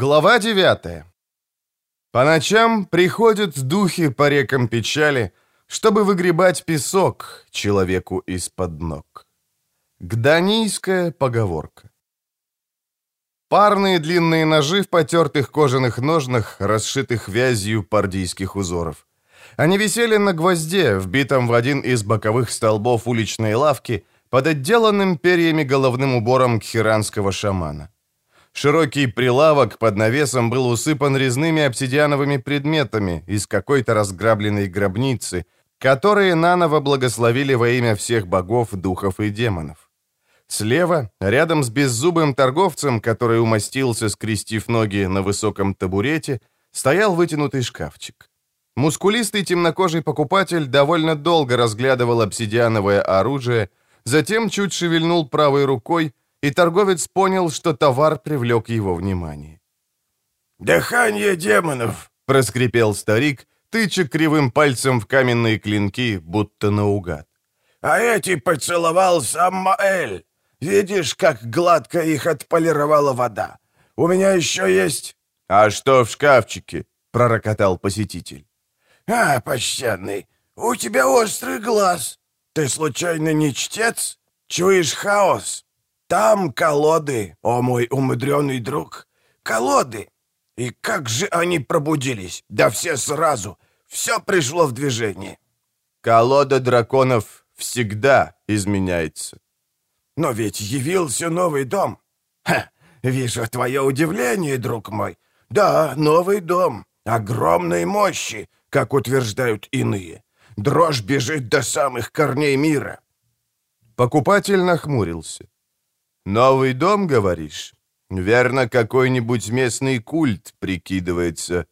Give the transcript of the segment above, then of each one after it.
Глава 9 По ночам приходят духи по рекам печали, чтобы выгребать песок человеку из-под ног. Гданийская поговорка. Парные длинные ножи в потертых кожаных ножнах, расшитых вязью пардийских узоров. Они висели на гвозде, вбитом в один из боковых столбов уличной лавки, под отделанным перьями головным убором кхиранского шамана. Широкий прилавок под навесом был усыпан резными обсидиановыми предметами из какой-то разграбленной гробницы, которые наново благословили во имя всех богов, духов и демонов. Слева, рядом с беззубым торговцем, который умостился, скрестив ноги на высоком табурете, стоял вытянутый шкафчик. Мускулистый темнокожий покупатель довольно долго разглядывал обсидиановое оружие, затем чуть шевельнул правой рукой, и торговец понял, что товар привлек его внимание. «Дыхание демонов!» — проскрипел старик, тыча кривым пальцем в каменные клинки, будто наугад. «А эти поцеловал сам Маэль. Видишь, как гладко их отполировала вода. У меня еще есть...» «А что в шкафчике?» — пророкотал посетитель. «А, почтенный, у тебя острый глаз. Ты случайно не чтец? Чуешь хаос?» Там колоды, о мой умудренный друг, колоды. И как же они пробудились? Да все сразу. Все пришло в движение. Колода драконов всегда изменяется. Но ведь явился новый дом. Ха, вижу твое удивление, друг мой. Да, новый дом. Огромной мощи, как утверждают иные. Дрожь бежит до самых корней мира. Покупатель нахмурился. «Новый дом, говоришь? Верно, какой-нибудь местный культ прикидывается».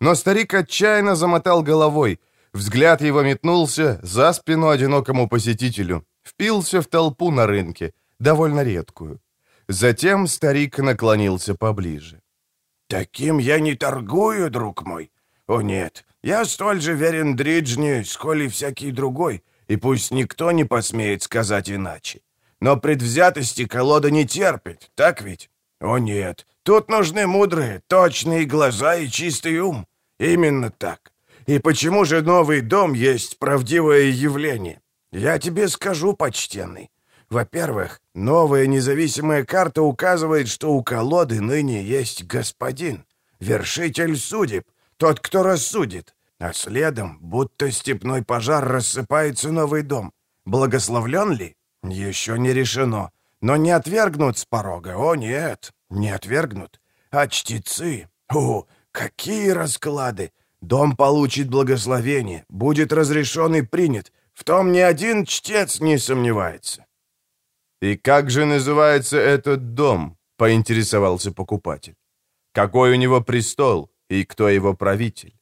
Но старик отчаянно замотал головой. Взгляд его метнулся за спину одинокому посетителю, впился в толпу на рынке, довольно редкую. Затем старик наклонился поближе. «Таким я не торгую, друг мой. О нет, я столь же верен Дриджни, сколь и всякий другой, и пусть никто не посмеет сказать иначе. Но предвзятости колода не терпит, так ведь? О нет, тут нужны мудрые, точные глаза и чистый ум. Именно так. И почему же новый дом есть правдивое явление? Я тебе скажу, почтенный. Во-первых, новая независимая карта указывает, что у колоды ныне есть господин, вершитель судеб, тот, кто рассудит. А следом, будто степной пожар, рассыпается новый дом. Благословлен ли? «Еще не решено. Но не отвергнут с порога. О, нет, не отвергнут. А чтецы? О, какие расклады! Дом получит благословение, будет разрешен и принят. В том ни один чтец не сомневается». «И как же называется этот дом?» — поинтересовался покупатель. «Какой у него престол и кто его правитель?»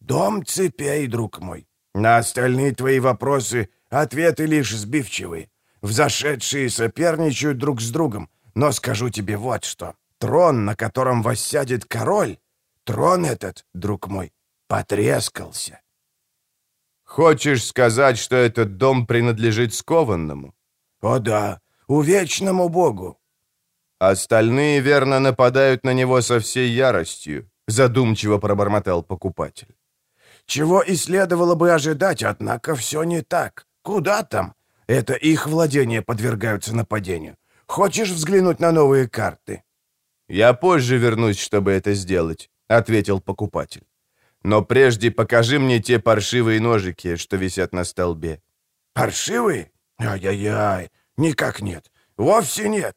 «Дом цепей, друг мой. На остальные твои вопросы ответы лишь сбивчивые. Взошедшие соперничают друг с другом. Но скажу тебе вот что. Трон, на котором воссядет король, трон этот, друг мой, потрескался. Хочешь сказать, что этот дом принадлежит скованному? О да, увечному богу. Остальные верно нападают на него со всей яростью, задумчиво пробормотал покупатель. Чего и следовало бы ожидать, однако все не так. Куда там? Это их владения подвергаются нападению. Хочешь взглянуть на новые карты?» «Я позже вернусь, чтобы это сделать», — ответил покупатель. «Но прежде покажи мне те паршивые ножики, что висят на столбе». «Паршивые? Ай-яй-яй, никак нет. Вовсе нет».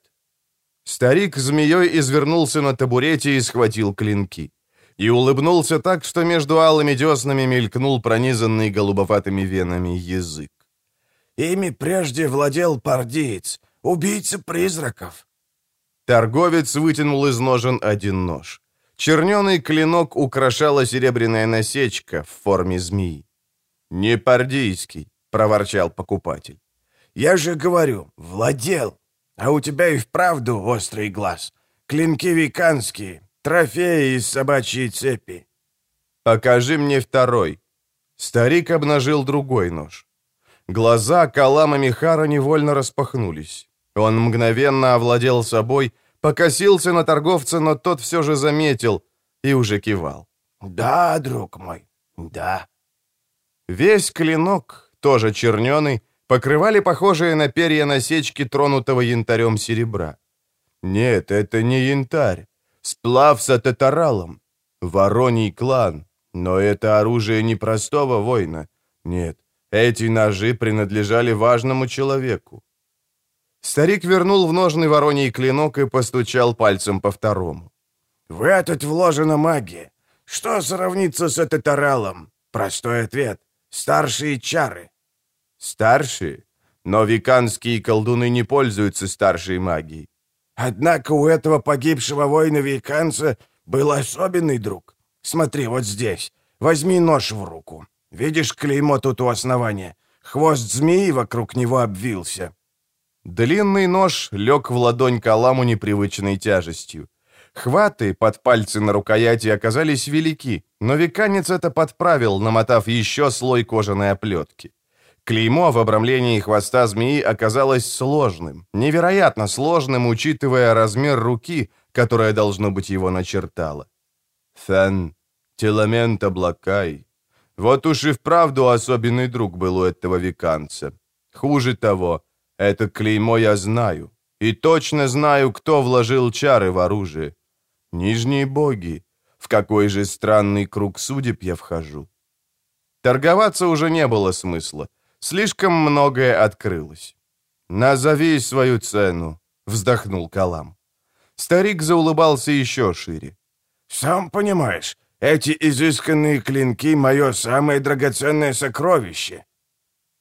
Старик змеей извернулся на табурете и схватил клинки. И улыбнулся так, что между алыми деснами мелькнул пронизанный голубоватыми венами язык. Ими прежде владел пардиец, убийца призраков». Торговец вытянул из ножен один нож. Черненый клинок украшала серебряная насечка в форме змеи. «Не пардийский», — проворчал покупатель. «Я же говорю, владел. А у тебя и вправду острый глаз. Клинки веканские, трофеи из собачьей цепи». «Покажи мне второй». Старик обнажил другой нож. Глаза Калама Михара невольно распахнулись. Он мгновенно овладел собой, покосился на торговца, но тот все же заметил и уже кивал. «Да, друг мой, да». Весь клинок, тоже черненый, покрывали похожие на перья насечки тронутого янтарем серебра. Нет, это не янтарь. Сплав с татаралом. Вороний клан. Но это оружие не простого воина. Нет, эти ножи принадлежали важному человеку. Старик вернул в ножный вороний клинок и постучал пальцем по второму. «В этот вложена магия. Что сравнится с татаралом? Простой ответ. Старшие чары». «Старшие? Но виканские колдуны не пользуются старшей магией. Однако у этого погибшего воина-вейканца был особенный друг. Смотри, вот здесь. Возьми нож в руку. Видишь клеймо тут у основания? Хвост змеи вокруг него обвился. Длинный нож лег в ладонь Каламу непривычной тяжестью. Хваты под пальцы на рукояти оказались велики, но веканец это подправил, намотав еще слой кожаной оплетки. Клеймо в обрамлении хвоста змеи оказалось сложным, невероятно сложным, учитывая размер руки, которая, должно быть, его начертала. Фен, Теламент Облакай. Вот уж и вправду особенный друг был у этого веканца. Хуже того, это клеймо я знаю. И точно знаю, кто вложил чары в оружие. Нижние боги. В какой же странный круг судеб я вхожу. Торговаться уже не было смысла. Слишком многое открылось. «Назови свою цену», — вздохнул Калам. Старик заулыбался еще шире. «Сам понимаешь, эти изысканные клинки — мое самое драгоценное сокровище».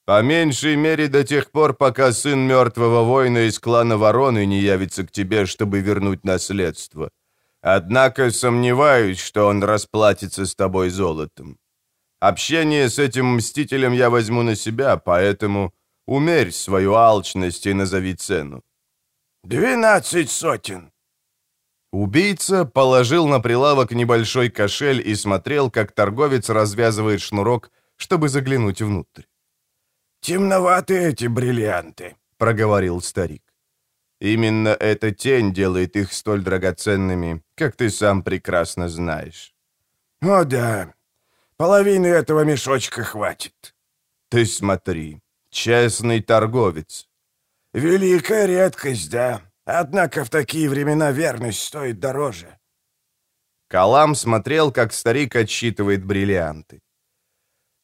«По меньшей мере до тех пор, пока сын мертвого воина из клана Вороны не явится к тебе, чтобы вернуть наследство. Однако сомневаюсь, что он расплатится с тобой золотом. Общение с этим мстителем я возьму на себя, поэтому умерь свою алчность и назови цену». «Двенадцать сотен». Убийца положил на прилавок небольшой кошель и смотрел, как торговец развязывает шнурок, чтобы заглянуть внутрь. «Темноваты эти бриллианты», — проговорил старик. «Именно эта тень делает их столь драгоценными, как ты сам прекрасно знаешь». «О да, Половины этого мешочка хватит». «Ты смотри, честный торговец». «Великая редкость, да. Однако в такие времена верность стоит дороже». Калам смотрел, как старик отсчитывает бриллианты.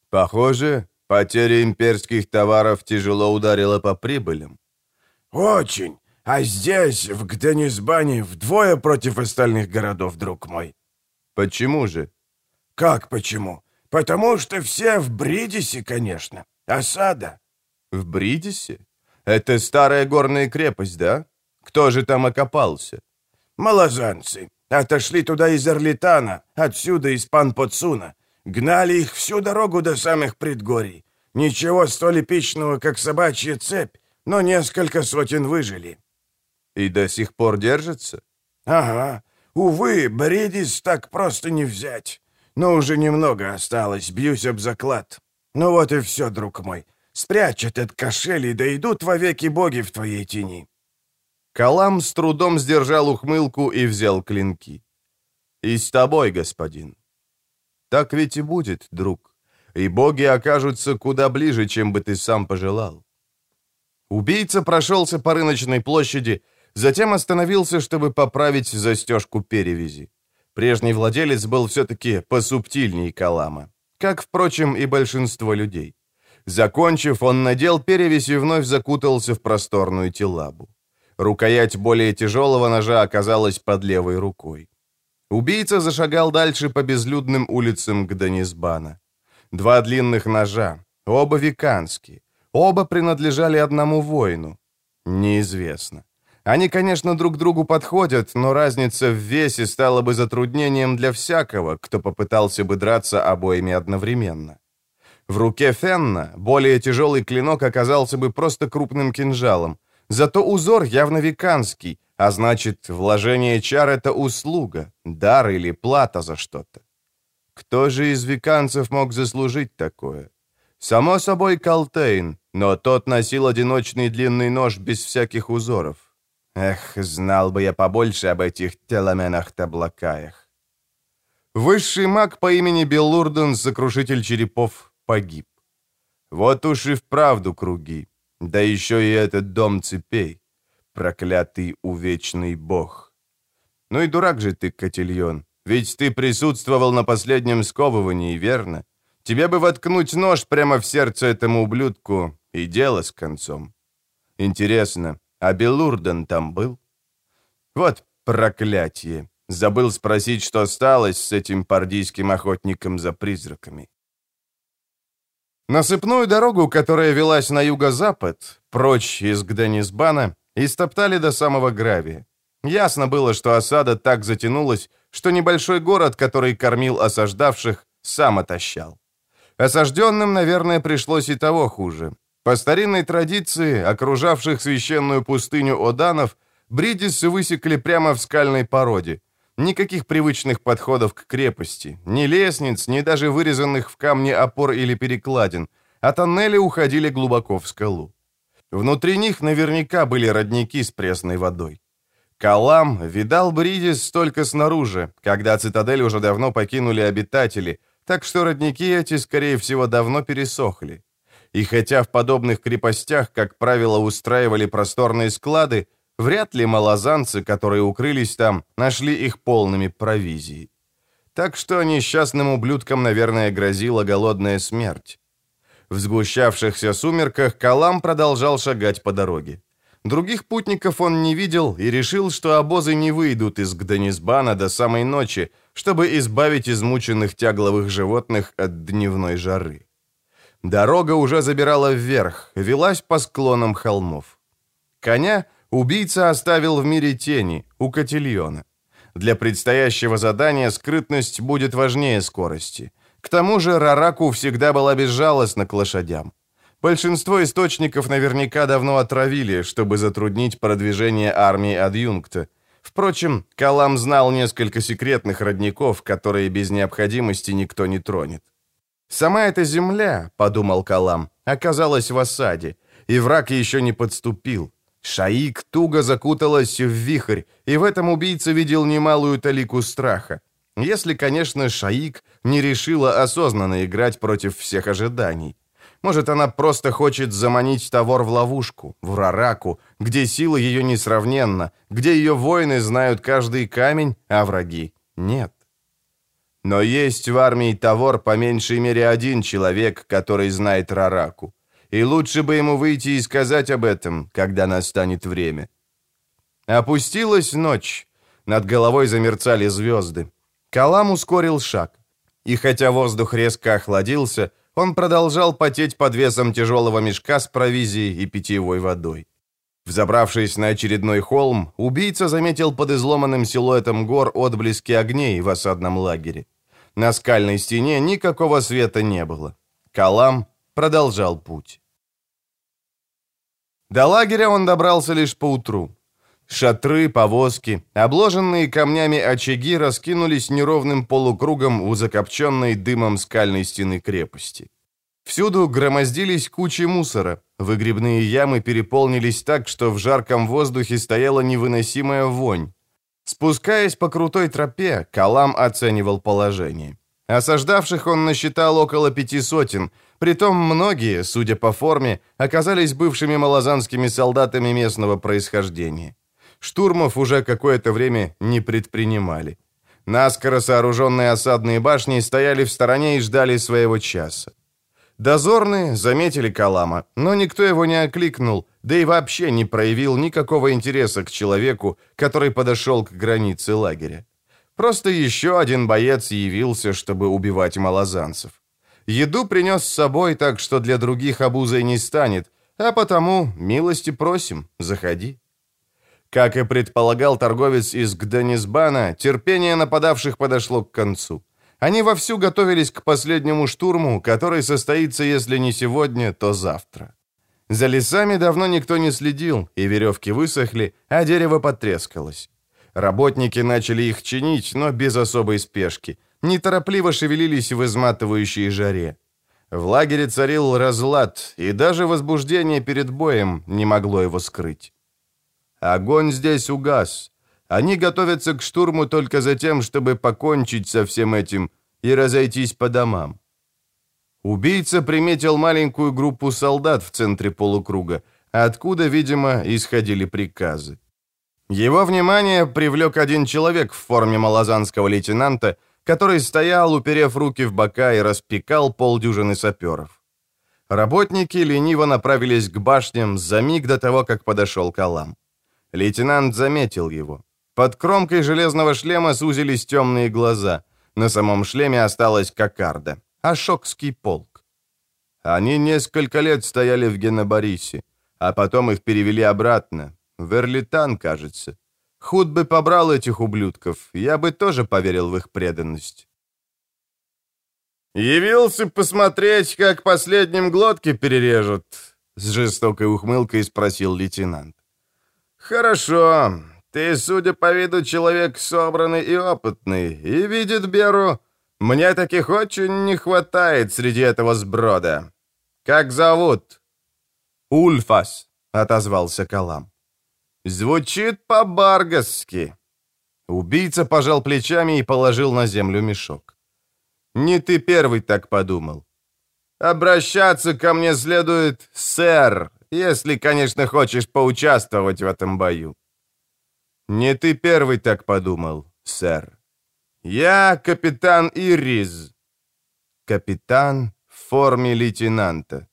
«Похоже, потеря имперских товаров тяжело ударила по прибылям». «Очень. А здесь, в Гденисбане, вдвое против остальных городов, друг мой». «Почему же?» «Как почему? Потому что все в Бридисе, конечно. Осада». «В Бридисе? Это старая горная крепость, да? Кто же там окопался?» «Малозанцы. Отошли туда из Эрлитана, отсюда из Панпоцуна. Гнали их всю дорогу до самых предгорий. Ничего столь эпичного, как собачья цепь, но несколько сотен выжили». «И до сих пор держатся?» «Ага. Увы, Бридис так просто не взять. Но уже немного осталось, бьюсь об заклад. Ну вот и все, друг мой. Спрячь этот кошель, и дойдут вовеки боги в твоей тени». Калам с трудом сдержал ухмылку и взял клинки. «И с тобой, господин». «Так ведь и будет, друг. И боги окажутся куда ближе, чем бы ты сам пожелал». Убийца прошелся по рыночной площади, затем остановился, чтобы поправить застежку перевязи. Прежний владелец был все-таки посубтильнее Калама, как, впрочем, и большинство людей. Закончив, он надел перевязь и вновь закутался в просторную телабу. Рукоять более тяжелого ножа оказалась под левой рукой. Убийца зашагал дальше по безлюдным улицам Гданисбана. Два длинных ножа, оба веканские, оба принадлежали одному воину. Неизвестно. Они, конечно, друг другу подходят, но разница в весе стала бы затруднением для всякого, кто попытался бы драться обоими одновременно. В руке Фенна более тяжелый клинок оказался бы просто крупным кинжалом, зато узор явно веканский, а значит, вложение чар — это услуга, дар или плата за что-то. Кто же из веканцев мог заслужить такое? Само собой, Калтейн, но тот носил одиночный длинный нож без всяких узоров. Эх, знал бы я побольше об этих теломенах-таблакаях. Высший маг по имени Беллурден, сокрушитель черепов, погиб. Вот уж и вправду круги. Да еще и этот дом цепей. Проклятый увечный бог. Ну и дурак же ты, Котильон. Ведь ты присутствовал на последнем сковывании, верно? Тебе бы воткнуть нож прямо в сердце этому ублюдку, и дело с концом. Интересно, а Белурден там был? Вот проклятие. Забыл спросить, что осталось с этим пардийским охотником за призраками. Насыпную дорогу, которая велась на юго-запад, прочь из Гденисбана, истоптали до самого Гравия. Ясно было, что осада так затянулась, что небольшой город, который кормил осаждавших, сам отощал. Осажденным, наверное, пришлось и того хуже. По старинной традиции, окружавших священную пустыню Оданов, Бридисы высекли прямо в скальной породе. Никаких привычных подходов к крепости, ни лестниц, ни даже вырезанных в камне опор или перекладин, а тоннели уходили глубоко в скалу. Внутри них наверняка были родники с пресной водой. Калам видал Бридис только снаружи, когда цитадель уже давно покинули обитатели, так что родники эти, скорее всего, давно пересохли. И хотя в подобных крепостях, как правило, устраивали просторные склады, вряд ли малозанцы, которые укрылись там, нашли их полными провизией. Так что несчастным ублюдкам, наверное, грозила голодная смерть. В сгущавшихся сумерках Калам продолжал шагать по дороге. Других путников он не видел и решил, что обозы не выйдут из Гданисбана до самой ночи, чтобы избавить измученных тягловых животных от дневной жары. Дорога уже забирала вверх, велась по склонам холмов. Коня убийца оставил в мире тени, у Котильона. Для предстоящего задания скрытность будет важнее скорости. К тому же Рараку всегда была безжалостна к лошадям. Большинство источников наверняка давно отравили, чтобы затруднить продвижение армии адъюнкта. Впрочем, Калам знал несколько секретных родников, которые без необходимости никто не тронет. «Сама эта земля, — подумал Калам, — оказалась в осаде, и враг еще не подступил. Шаик туго закуталась в вихрь, и в этом убийца видел немалую талику страха. Если, конечно, Шаик не решила осознанно играть против всех ожиданий. Может, она просто хочет заманить Тавор в ловушку, в Рараку, где сила ее несравненна, где ее воины знают каждый камень, а враги нет. Но есть в армии Тавор по меньшей мере один человек, который знает Рараку. И лучше бы ему выйти и сказать об этом, когда настанет время. Опустилась ночь. Над головой замерцали звезды. Калам ускорил шаг. И хотя воздух резко охладился, он продолжал потеть под весом тяжелого мешка с провизией и питьевой водой. Взобравшись на очередной холм, убийца заметил под изломанным силуэтом гор отблески огней в осадном лагере. На скальной стене никакого света не было. Калам продолжал путь. До лагеря он добрался лишь поутру. Шатры, повозки, обложенные камнями очаги раскинулись неровным полукругом у закопченной дымом скальной стены крепости. Всюду громоздились кучи мусора, выгребные ямы переполнились так, что в жарком воздухе стояла невыносимая вонь. Спускаясь по крутой тропе, Калам оценивал положение. Осаждавших он насчитал около пяти сотен, притом многие, судя по форме, оказались бывшими малозанскими солдатами местного происхождения. Штурмов уже какое-то время не предпринимали. Наскоро сооруженные осадные башни стояли в стороне и ждали своего часа. Дозорные заметили Калама, но никто его не окликнул, да и вообще не проявил никакого интереса к человеку, который подошел к границе лагеря. Просто еще один боец явился, чтобы убивать малозанцев. Еду принес с собой, так что для других обузой не станет, а потому милости просим, заходи. Как и предполагал торговец из Гданисбана, терпение нападавших подошло к концу. Они вовсю готовились к последнему штурму, который состоится, если не сегодня, то завтра. За лесами давно никто не следил, и веревки высохли, а дерево потрескалось. Работники начали их чинить, но без особой спешки. Неторопливо шевелились в изматывающей жаре. В лагере царил разлад, и даже возбуждение перед боем не могло его скрыть. Огонь здесь угас. Они готовятся к штурму только за тем, чтобы покончить со всем этим и разойтись по домам. Убийца приметил маленькую группу солдат в центре полукруга, откуда, видимо, исходили приказы. Его внимание привлек один человек в форме малозанского лейтенанта, который стоял, уперев руки в бока и распекал полдюжины саперов. Работники лениво направились к башням за миг до того, как подошел Калам. Лейтенант заметил его. Под кромкой железного шлема сузились темные глаза. На самом шлеме осталась кокарда. Ашокский полк. Они несколько лет стояли в Геноборисе, а потом их перевели обратно. В Эрлитан, кажется. Худ бы побрал этих ублюдков, я бы тоже поверил в их преданность. «Явился посмотреть, как последним глотки перережут?» С жестокой ухмылкой спросил лейтенант. «Хорошо. Ты, судя по виду, человек собранный и опытный, и видит Беру. Мне таких очень не хватает среди этого сброда. Как зовут?» «Ульфас», — отозвался Калам. «Звучит по-баргасски». Убийца пожал плечами и положил на землю мешок. «Не ты первый так подумал. Обращаться ко мне следует, сэр, если, конечно, хочешь поучаствовать в этом бою». «Не ты первый так подумал, сэр. Я капитан Ириз». «Капитан в форме лейтенанта.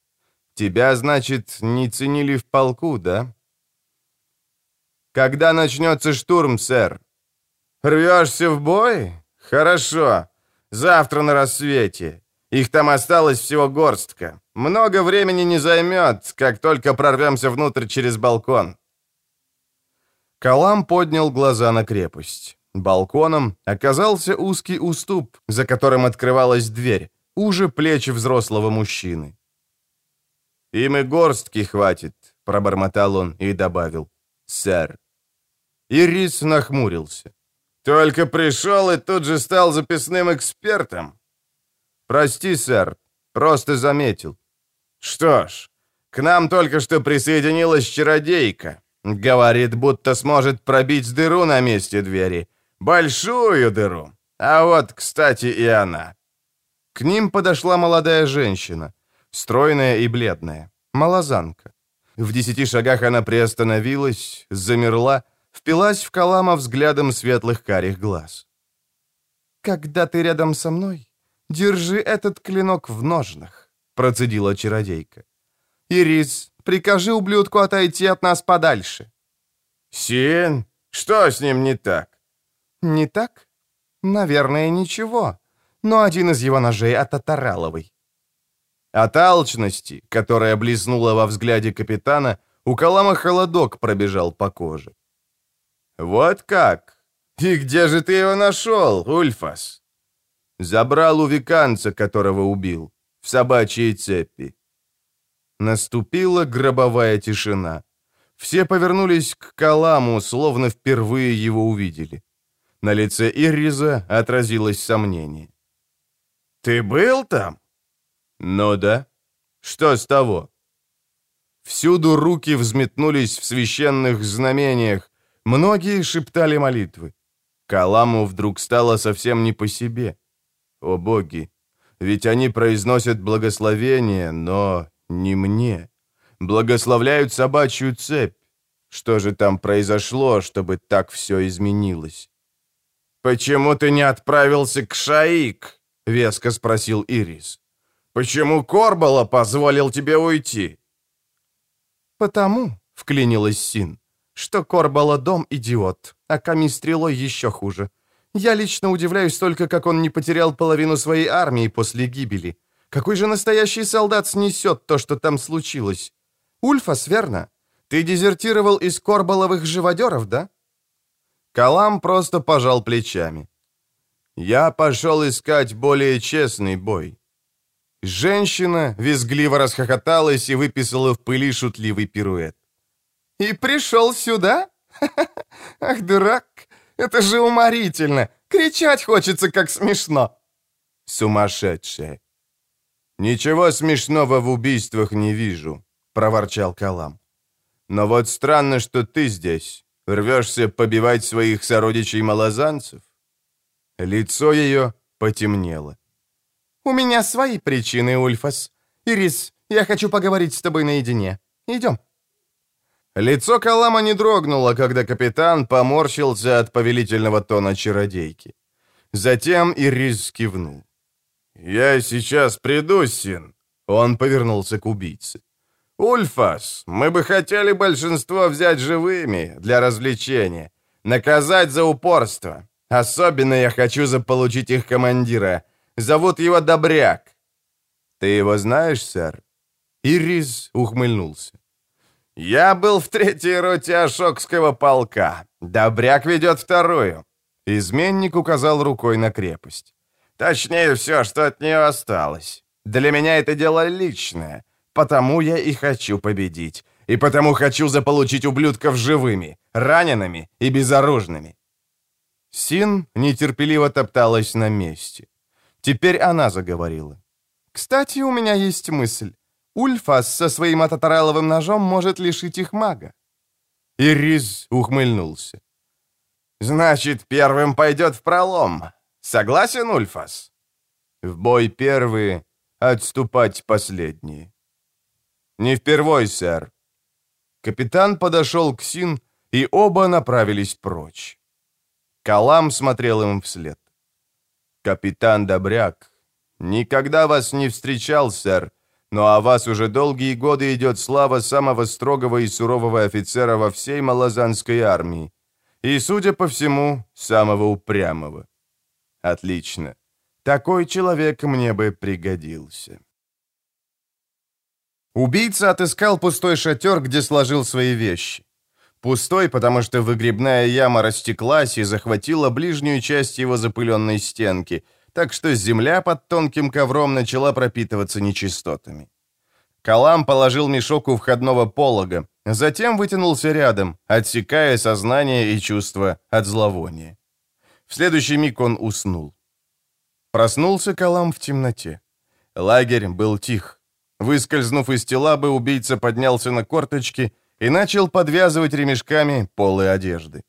Тебя, значит, не ценили в полку, да?» «Когда начнется штурм, сэр?» «Рвешься в бой? Хорошо. Завтра на рассвете. Их там осталось всего горстка. Много времени не займет, как только прорвемся внутрь через балкон». Калам поднял глаза на крепость. Балконом оказался узкий уступ, за которым открывалась дверь, уже плечи взрослого мужчины. «Им и горстки хватит», — пробормотал он и добавил. «Сэр». Ирис нахмурился. «Только пришел и тут же стал записным экспертом?» «Прости, сэр, просто заметил». «Что ж, к нам только что присоединилась чародейка. Говорит, будто сможет пробить дыру на месте двери. Большую дыру. А вот, кстати, и она». К ним подошла молодая женщина, стройная и бледная, малозанка. В десяти шагах она приостановилась, замерла, впилась в Калама взглядом светлых карих глаз. «Когда ты рядом со мной, держи этот клинок в ножнах», — процедила чародейка. «Ирис, прикажи ублюдку отойти от нас подальше». «Син, что с ним не так?» «Не так? Наверное, ничего. Но один из его ножей от Атараловой». От алчности, которая блеснула во взгляде капитана, у Калама холодок пробежал по коже. «Вот как? И где же ты его нашел, Ульфас?» «Забрал у веканца, которого убил, в собачьей цепи». Наступила гробовая тишина. Все повернулись к Каламу, словно впервые его увидели. На лице Ирриза отразилось сомнение. «Ты был там?» «Ну да. Что с того?» Всюду руки взметнулись в священных знамениях, многие шептали молитвы. Каламу вдруг стало совсем не по себе. О боги! Ведь они произносят благословение, но не мне. Благословляют собачью цепь. Что же там произошло, чтобы так все изменилось? «Почему ты не отправился к Шаик?» — веско спросил Ирис. «Почему Корбала позволил тебе уйти?» «Потому», — вклинилась Син, — «что Корбала дом идиот, а Ками стрелой еще хуже. Я лично удивляюсь только, как он не потерял половину своей армии после гибели. Какой же настоящий солдат снесет то, что там случилось? Ульфас, верно? Ты дезертировал из Корбаловых живодеров, да?» Калам просто пожал плечами. «Я пошел искать более честный бой». Женщина визгливо расхохоталась и выписала в пыли шутливый пируэт. «И пришел сюда? Ах, дурак! Это же уморительно! Кричать хочется, как смешно!» «Сумасшедшая!» «Ничего смешного в убийствах не вижу», — проворчал Калам. «Но вот странно, что ты здесь. Рвешься побивать своих сородичей-малозанцев?» Лицо ее потемнело. «У меня свои причины, Ульфас. Ирис, я хочу поговорить с тобой наедине. Идем». Лицо Калама не дрогнуло, когда капитан поморщился от повелительного тона чародейки. Затем Ирис кивнул. «Я сейчас приду, Син». Он повернулся к убийце. «Ульфас, мы бы хотели большинство взять живыми для развлечения, наказать за упорство. Особенно я хочу заполучить их командира. Зовут его Добряк». «Ты его знаешь, сэр?» Ирис ухмыльнулся. «Я был в третьей роте Ашокского полка. Добряк ведет вторую». Изменник указал рукой на крепость. «Точнее, все, что от нее осталось. Для меня это дело личное. Потому я и хочу победить. И потому хочу заполучить ублюдков живыми, ранеными и безоружными». Син нетерпеливо топталась на месте. Теперь она заговорила. «Кстати, у меня есть мысль. Ульфас со своим ататараловым ножом может лишить их мага». Ирис ухмыльнулся. «Значит, первым пойдет в пролом. Согласен, Ульфас?» «В бой первые, отступать последние». «Не впервой, сэр». Капитан подошел к Син, и оба направились прочь. Калам смотрел им вслед. «Капитан Добряк, никогда вас не встречал, сэр, но о вас уже долгие годы идет слава самого строгого и сурового офицера во всей малазанской армии. И, судя по всему, самого упрямого. Отлично. Такой человек мне бы пригодился». Убийца отыскал пустой шатер, где сложил свои вещи. Пустой, потому что выгребная яма растеклась и захватила ближнюю часть его запыленной стенки, так что земля под тонким ковром начала пропитываться нечистотами. Калам положил мешок у входного полога, затем вытянулся рядом, отсекая сознание и чувство от зловония. В следующий миг он уснул. Проснулся Калам в темноте. Лагерь был тих. Выскользнув из тела бы, убийца поднялся на корточки и начал подвязывать ремешками полы одежды.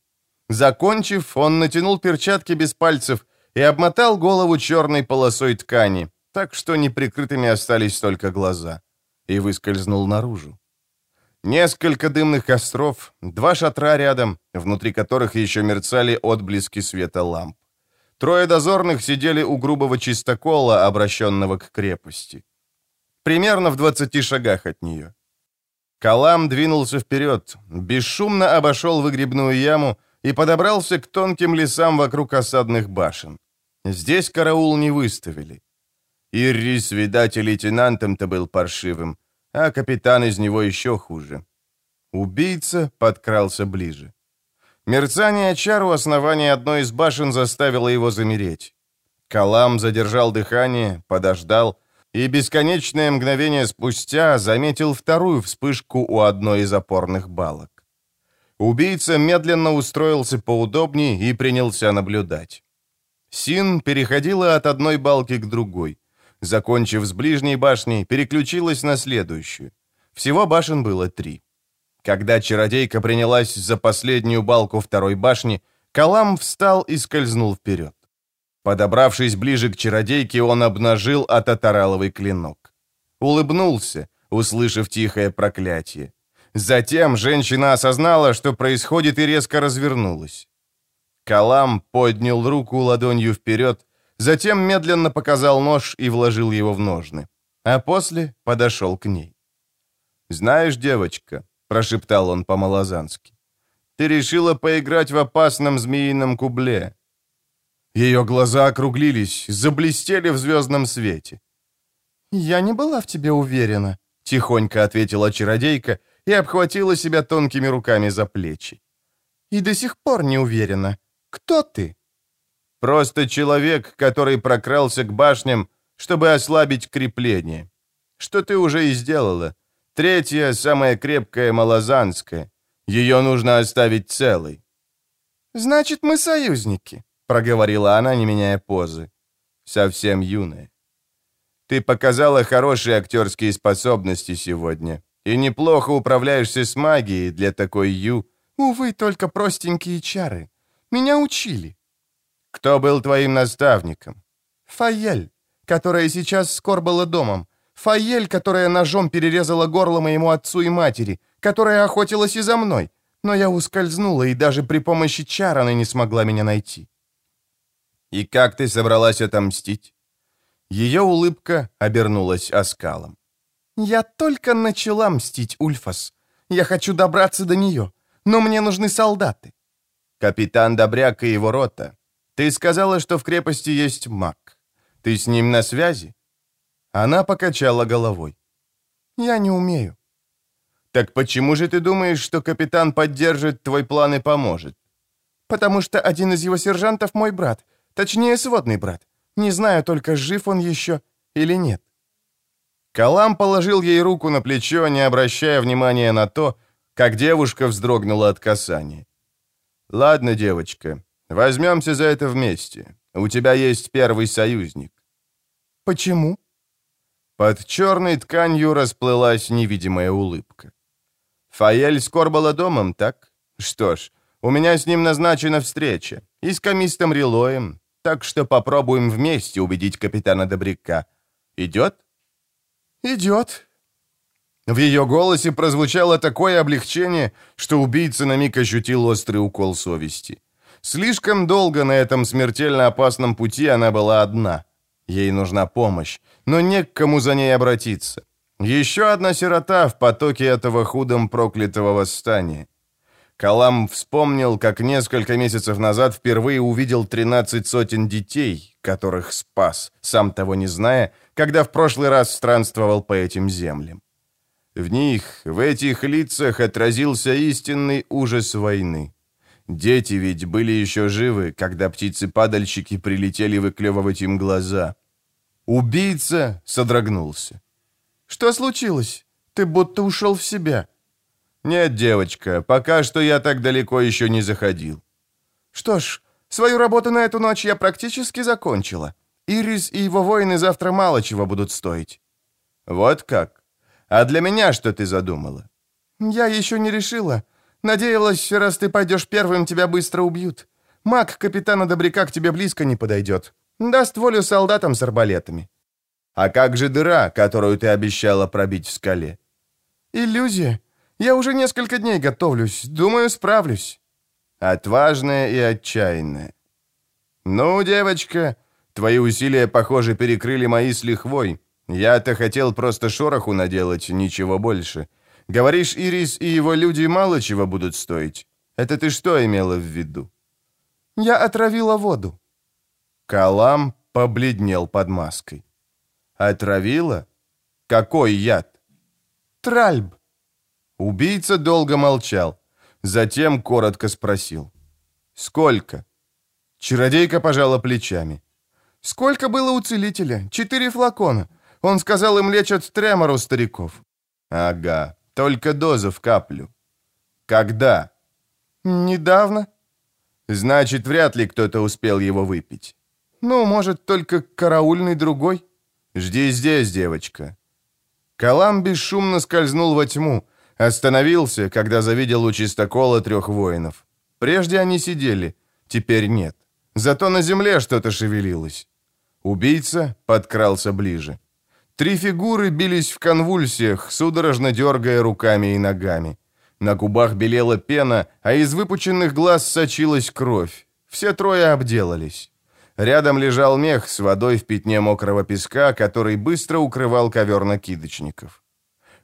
Закончив, он натянул перчатки без пальцев и обмотал голову черной полосой ткани, так что неприкрытыми остались только глаза, и выскользнул наружу. Несколько дымных костров, два шатра рядом, внутри которых еще мерцали отблески света ламп. Трое дозорных сидели у грубого чистокола, обращенного к крепости. Примерно в двадцати шагах от нее. Калам двинулся вперед, бесшумно обошел выгребную яму и подобрался к тонким лесам вокруг осадных башен. Здесь караул не выставили. Иррис, видать, лейтенантом-то был паршивым, а капитан из него еще хуже. Убийца подкрался ближе. Мерцание чар у основания одной из башен заставило его замереть. Калам задержал дыхание, подождал — и бесконечное мгновение спустя заметил вторую вспышку у одной из опорных балок. Убийца медленно устроился поудобнее и принялся наблюдать. Син переходила от одной балки к другой. Закончив с ближней башней, переключилась на следующую. Всего башен было три. Когда чародейка принялась за последнюю балку второй башни, Калам встал и скользнул вперед. Подобравшись ближе к чародейке, он обнажил ататараловый клинок. Улыбнулся, услышав тихое проклятие. Затем женщина осознала, что происходит, и резко развернулась. Калам поднял руку ладонью вперед, затем медленно показал нож и вложил его в ножны. А после подошел к ней. «Знаешь, девочка», — прошептал он по-малозански, — «ты решила поиграть в опасном змеином кубле. Ее глаза округлились, заблестели в звездном свете. «Я не была в тебе уверена», — тихонько ответила чародейка и обхватила себя тонкими руками за плечи. «И до сих пор не уверена. Кто ты?» «Просто человек, который прокрался к башням, чтобы ослабить крепление. Что ты уже и сделала. Третья, самая крепкая, малозанская. Ее нужно оставить целой». «Значит, мы союзники», проговорила она, не меняя позы. Совсем юная. Ты показала хорошие актерские способности сегодня. И неплохо управляешься с магией для такой Ю, Увы, только простенькие чары. Меня учили. Кто был твоим наставником? Фаель, которая сейчас скорбала домом. Фаель, которая ножом перерезала горло моему отцу и матери, которая охотилась и за мной. Но я ускользнула, и даже при помощи чар она не смогла меня найти. И как ты собралась отомстить? Ее улыбка обернулась оскалом. «Я только начала мстить, Ульфас. Я хочу добраться до нее, но мне нужны солдаты». «Капитан Добряк и его рота. Ты сказала, что в крепости есть маг. Ты с ним на связи?» Она покачала головой. «Я не умею». «Так почему же ты думаешь, что капитан поддержит твой план и поможет?» «Потому что один из его сержантов мой брат, точнее, сводный брат. Не знаю только, жив он еще или нет». Калам положил ей руку на плечо, не обращая внимания на то, как девушка вздрогнула от касания. «Ладно, девочка, возьмемся за это вместе. У тебя есть первый союзник». «Почему?» Под черной тканью расплылась невидимая улыбка. «Фаэль скорбала домом, так? Что ж, у меня с ним назначена встреча. И с комистом Рилоем. Так что попробуем вместе убедить капитана Добряка. Идет?» «Идет». В ее голосе прозвучало такое облегчение, что убийца на миг ощутил острый укол совести. Слишком долго на этом смертельно опасном пути она была одна. Ей нужна помощь, но не к кому за ней обратиться. Еще одна сирота в потоке этого худом проклятого восстания. Калам вспомнил, как несколько месяцев назад впервые увидел 13 сотен детей, которых спас, сам того не зная, когда в прошлый раз странствовал по этим землям. В них, в этих лицах отразился истинный ужас войны. Дети ведь были еще живы, когда птицы-падальщики прилетели выклевывать им глаза. Убийца содрогнулся. «Что случилось? Ты будто ушел в себя». «Нет, девочка, пока что я так далеко еще не заходил». «Что ж, свою работу на эту ночь я практически закончила. Ирис и его воины завтра мало чего будут стоить». «Вот как? А для меня что ты задумала?» «Я еще не решила. Надеялась, раз ты пойдешь первым, тебя быстро убьют. Маг капитана Добряка к тебе близко не подойдет. Даст волю солдатам с арбалетами». «А как же дыра, которую ты обещала пробить в скале?» «Иллюзия. Я уже несколько дней готовлюсь. Думаю, справлюсь». «Отважная и отчаянная». «Ну, девочка, Твои усилия, похоже, перекрыли мои с лихвой. Я-то хотел просто шороху наделать, ничего больше. Говоришь, Ирис и его люди мало чего будут стоить. Это ты что имела в виду?» «Я отравила воду». Калам побледнел под маской. «Отравила? Какой яд?» «Тральб». Убийца долго молчал. Затем коротко спросил. «Сколько?» Чародейка пожала плечами. Сколько было у целителя? Четыре флакона. Он сказал, им лечат у стариков. Ага, только доза в каплю. Когда? Недавно. Значит, вряд ли кто-то успел его выпить. Ну, может, только караульный другой. Жди здесь, девочка. Калам бесшумно скользнул во тьму, остановился, когда завидел у чистокола трех воинов. Прежде они сидели, теперь нет. Зато на земле что-то шевелилось. Убийца подкрался ближе. Три фигуры бились в конвульсиях, судорожно дергая руками и ногами. На губах белела пена, а из выпученных глаз сочилась кровь. Все трое обделались. Рядом лежал мех с водой в пятне мокрого песка, который быстро укрывал ковер накидочников.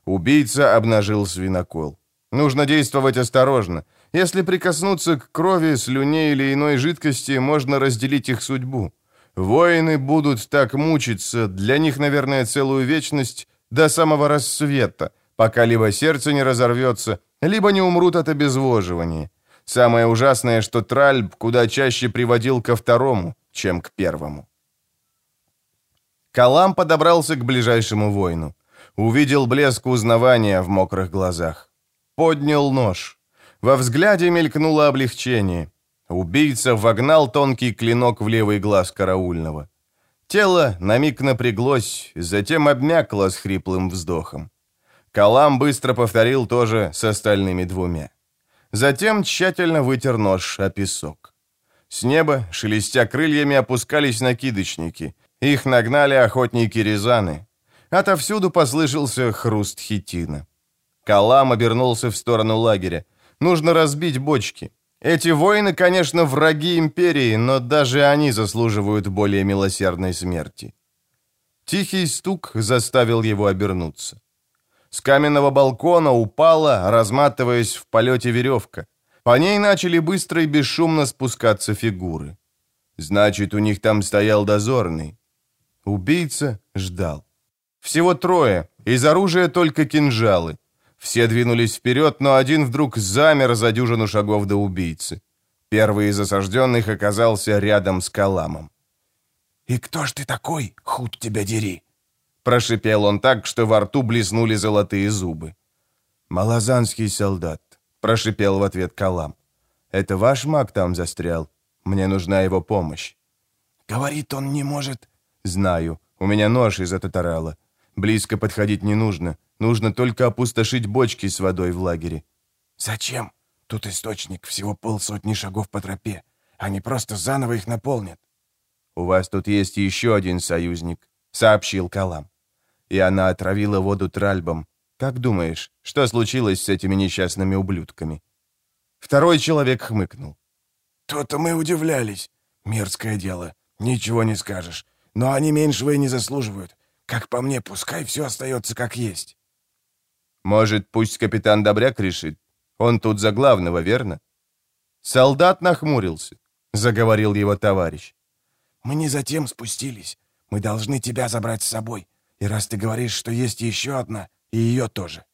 Убийца обнажил свинокол. Нужно действовать осторожно. Если прикоснуться к крови, слюне или иной жидкости, можно разделить их судьбу. Воины будут так мучиться, для них, наверное, целую вечность, до самого рассвета, пока либо сердце не разорвется, либо не умрут от обезвоживания. Самое ужасное, что Тральб куда чаще приводил ко второму, чем к первому. Калам подобрался к ближайшему воину. Увидел блеск узнавания в мокрых глазах. Поднял нож. Во взгляде мелькнуло облегчение. Убийца вогнал тонкий клинок в левый глаз караульного. Тело на миг напряглось, затем обмякло с хриплым вздохом. Калам быстро повторил то же с остальными двумя. Затем тщательно вытер нож о песок. С неба, шелестя крыльями, опускались накидочники. Их нагнали охотники Рязаны. Отовсюду послышался хруст хитина. Калам обернулся в сторону лагеря. Нужно разбить бочки. Эти воины, конечно, враги империи, но даже они заслуживают более милосердной смерти. Тихий стук заставил его обернуться. С каменного балкона упала, разматываясь в полете веревка. По ней начали быстро и бесшумно спускаться фигуры. Значит, у них там стоял дозорный. Убийца ждал. Всего трое, из оружия только кинжалы. Все двинулись вперед, но один вдруг замер за дюжину шагов до убийцы. Первый из осажденных оказался рядом с Каламом. «И кто ж ты такой, худ тебя дери?» Прошипел он так, что во рту блеснули золотые зубы. «Малазанский солдат», — прошипел в ответ Калам. «Это ваш маг там застрял? Мне нужна его помощь». «Говорит, он не может...» «Знаю. У меня нож из татарала. Близко подходить не нужно. Нужно только опустошить бочки с водой в лагере». «Зачем? Тут источник, всего полсотни шагов по тропе. Они просто заново их наполнят». «У вас тут есть еще один союзник», — сообщил Калам. «И она отравила воду тральбом. Как думаешь, что случилось с этими несчастными ублюдками?» Второй человек хмыкнул. «То-то мы удивлялись. Мерзкое дело. Ничего не скажешь. Но они меньшего и не заслуживают. Как по мне, пускай все остается как есть». Может, пусть капитан Добряк решит. Он тут за главного, верно? Солдат нахмурился, заговорил его товарищ. Мы не затем спустились. Мы должны тебя забрать с собой. И раз ты говоришь, что есть еще одна, и ее тоже.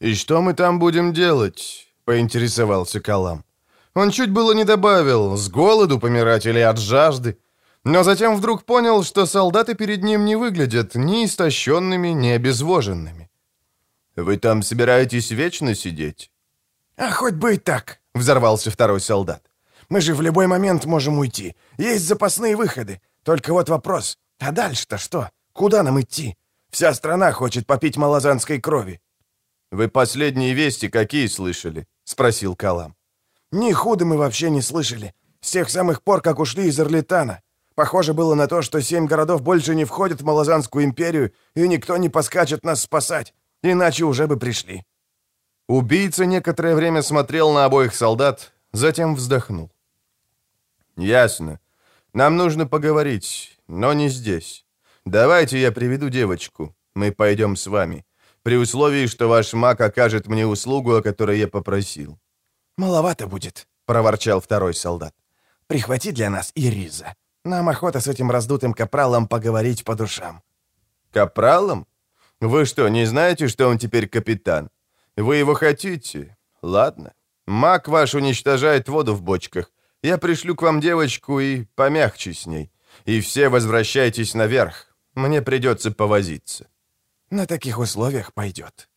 «И что мы там будем делать?» — поинтересовался Калам. Он чуть было не добавил, с голоду помирать или от жажды, но затем вдруг понял, что солдаты перед ним не выглядят ни истощенными, ни обезвоженными. «Вы там собираетесь вечно сидеть?» «А хоть бы и так», — взорвался второй солдат. «Мы же в любой момент можем уйти. Есть запасные выходы. Только вот вопрос, а дальше-то что? Куда нам идти? Вся страна хочет попить малозанской крови». «Вы последние вести какие слышали?» — спросил Калам. «Ни худо мы вообще не слышали. С тех самых пор, как ушли из Орлитана. Похоже было на то, что семь городов больше не входят в Малозанскую империю, и никто не поскачет нас спасать. Иначе уже бы пришли». Убийца некоторое время смотрел на обоих солдат, затем вздохнул. «Ясно. Нам нужно поговорить, но не здесь. Давайте я приведу девочку. Мы пойдем с вами. При условии, что ваш маг окажет мне услугу, о которой я попросил». «Маловато будет», — проворчал второй солдат. «Прихвати для нас Ириза. Нам охота с этим раздутым капралом поговорить по душам». «Капралом? Вы что, не знаете, что он теперь капитан? Вы его хотите? Ладно. Маг ваш уничтожает воду в бочках. Я пришлю к вам девочку и помягче с ней. И все возвращайтесь наверх. Мне придется повозиться». «На таких условиях пойдет».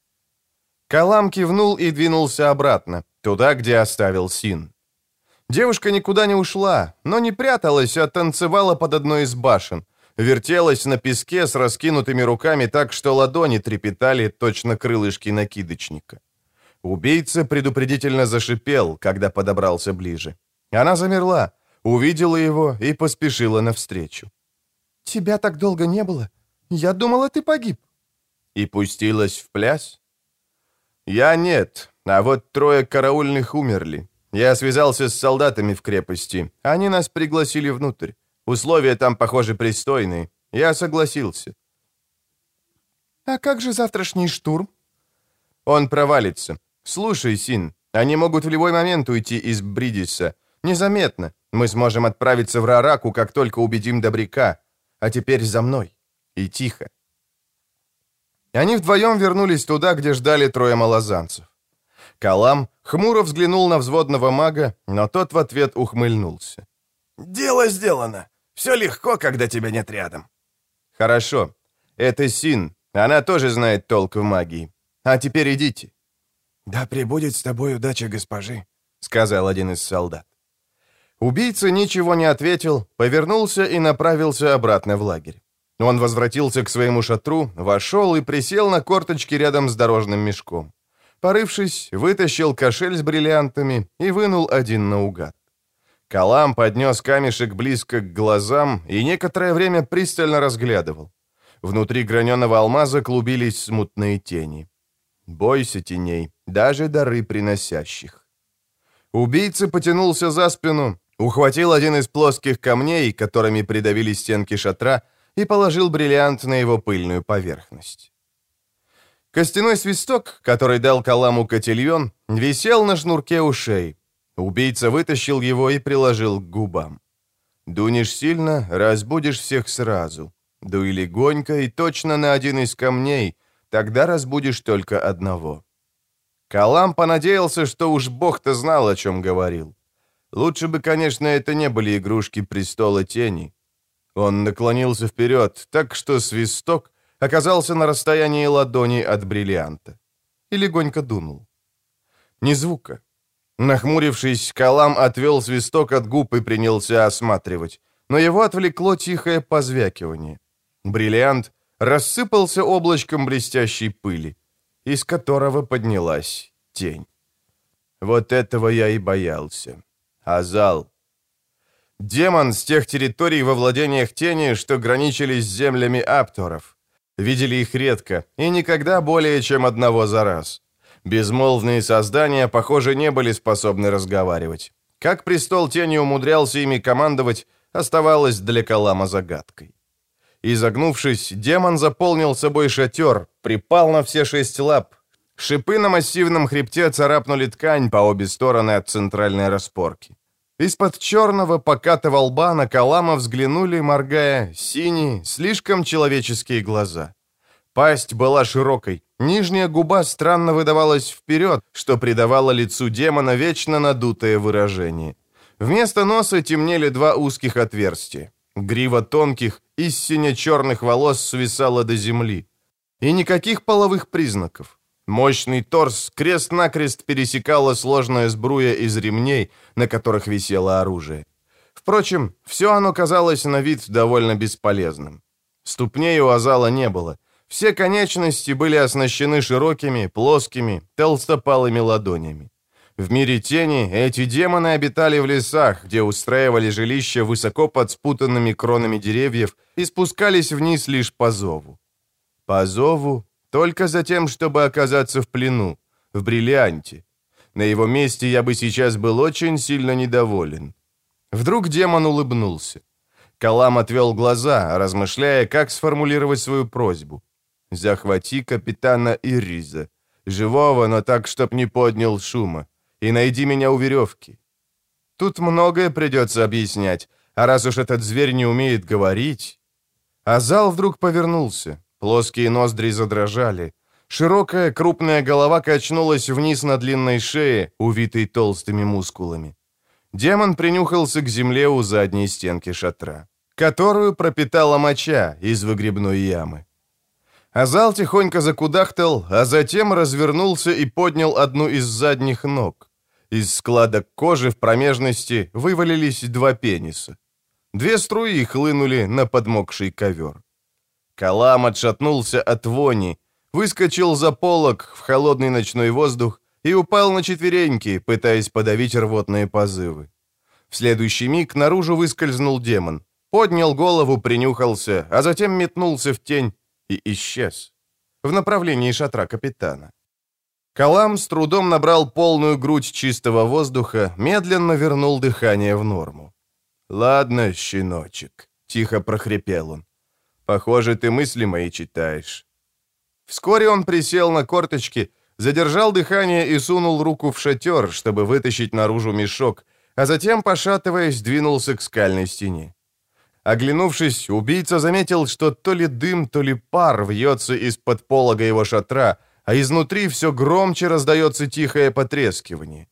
Калам кивнул и двинулся обратно, туда, где оставил Син. Девушка никуда не ушла, но не пряталась, а танцевала под одной из башен, вертелась на песке с раскинутыми руками так, что ладони трепетали точно крылышки накидочника. Убийца предупредительно зашипел, когда подобрался ближе. Она замерла, увидела его и поспешила навстречу. «Тебя так долго не было. Я думала, ты погиб». И пустилась в пляс? Я нет, а вот трое караульных умерли. Я связался с солдатами в крепости. Они нас пригласили внутрь. Условия там, похоже, пристойные. Я согласился. А как же завтрашний штурм? Он провалится. Слушай, Син, они могут в любой момент уйти из Бридиса. Незаметно. Мы сможем отправиться в Рараку, как только убедим Добряка. А теперь за мной. И тихо. Они вдвоем вернулись туда, где ждали трое малозанцев. Калам хмуро взглянул на взводного мага, но тот в ответ ухмыльнулся. «Дело сделано. Все легко, когда тебя нет рядом». «Хорошо. Это Син. Она тоже знает толк в магии. А теперь идите». «Да пребудет с тобой удача госпожи», — сказал один из солдат. Убийца ничего не ответил, повернулся и направился обратно в лагерь. Он возвратился к своему шатру, вошел и присел на корточки рядом с дорожным мешком. Порывшись, вытащил кошель с бриллиантами и вынул один наугад. Калам поднес камешек близко к глазам и некоторое время пристально разглядывал. Внутри граненого алмаза клубились смутные тени. Бойся теней, даже дары приносящих. Убийца потянулся за спину, ухватил один из плоских камней, которыми придавили стенки шатра, и положил бриллиант на его пыльную поверхность. Костяной свисток, который дал Каламу котельон, висел на шнурке ушей. Убийца вытащил его и приложил к губам. «Дунешь сильно, разбудишь всех сразу. Дуй легонько и точно на один из камней, тогда разбудишь только одного». Калам понадеялся, что уж бог-то знал, о чем говорил. Лучше бы, конечно, это не были игрушки престола тени. Он наклонился вперед, так что свисток оказался на расстоянии ладони от бриллианта. И легонько дунул. Ни звука. Нахмурившись, Калам отвел свисток от губ и принялся осматривать, но его отвлекло тихое позвякивание. Бриллиант рассыпался облачком блестящей пыли, из которого поднялась тень. Вот этого я и боялся. Азал. Демон с тех территорий во владениях тени, что граничили с землями апторов. Видели их редко, и никогда более, чем одного за раз. Безмолвные создания, похоже, не были способны разговаривать. Как престол тени умудрялся ими командовать, оставалось для Калама загадкой. Изогнувшись, демон заполнил собой шатер, припал на все шесть лап. Шипы на массивном хребте царапнули ткань по обе стороны от центральной распорки. Из-под черного покатого лба на Калама взглянули, моргая, синие, слишком человеческие глаза. Пасть была широкой, нижняя губа странно выдавалась вперед, что придавало лицу демона вечно надутое выражение. Вместо носа темнели два узких отверстия. Грива тонких, из сине-черных волос свисала до земли. И никаких половых признаков. Мощный торс крест-накрест пересекала сложная сбруя из ремней, на которых висело оружие. Впрочем, все оно казалось на вид довольно бесполезным. Ступней у Азала не было. Все конечности были оснащены широкими, плоскими, толстопалыми ладонями. В мире тени эти демоны обитали в лесах, где устраивали жилища высоко под спутанными кронами деревьев и спускались вниз лишь по зову. По зову только за тем, чтобы оказаться в плену, в бриллианте. На его месте я бы сейчас был очень сильно недоволен. Вдруг демон улыбнулся. Калам отвел глаза, размышляя, как сформулировать свою просьбу. «Захвати капитана Ириза. Живого, но так, чтоб не поднял шума и найди меня у веревки. Тут многое придется объяснять, а раз уж этот зверь не умеет говорить... А зал вдруг повернулся, плоские ноздри задрожали, широкая крупная голова качнулась вниз на длинной шее, увитой толстыми мускулами. Демон принюхался к земле у задней стенки шатра, которую пропитала моча из выгребной ямы. Азал тихонько закудахтал, а затем развернулся и поднял одну из задних ног. Из складок кожи в промежности вывалились два пениса. Две струи хлынули на подмокший ковер. Калам отшатнулся от вони, выскочил за полок в холодный ночной воздух и упал на четвереньки, пытаясь подавить рвотные позывы. В следующий миг наружу выскользнул демон, поднял голову, принюхался, а затем метнулся в тень и исчез в направлении шатра капитана. Калам с трудом набрал полную грудь чистого воздуха, медленно вернул дыхание в норму. «Ладно, щеночек», — тихо прохрипел он. «Похоже, ты мысли мои читаешь». Вскоре он присел на корточки, задержал дыхание и сунул руку в шатер, чтобы вытащить наружу мешок, а затем, пошатываясь, двинулся к скальной стене. Оглянувшись, убийца заметил, что то ли дым, то ли пар вьется из-под полога его шатра — а изнутри все громче раздается тихое потрескивание.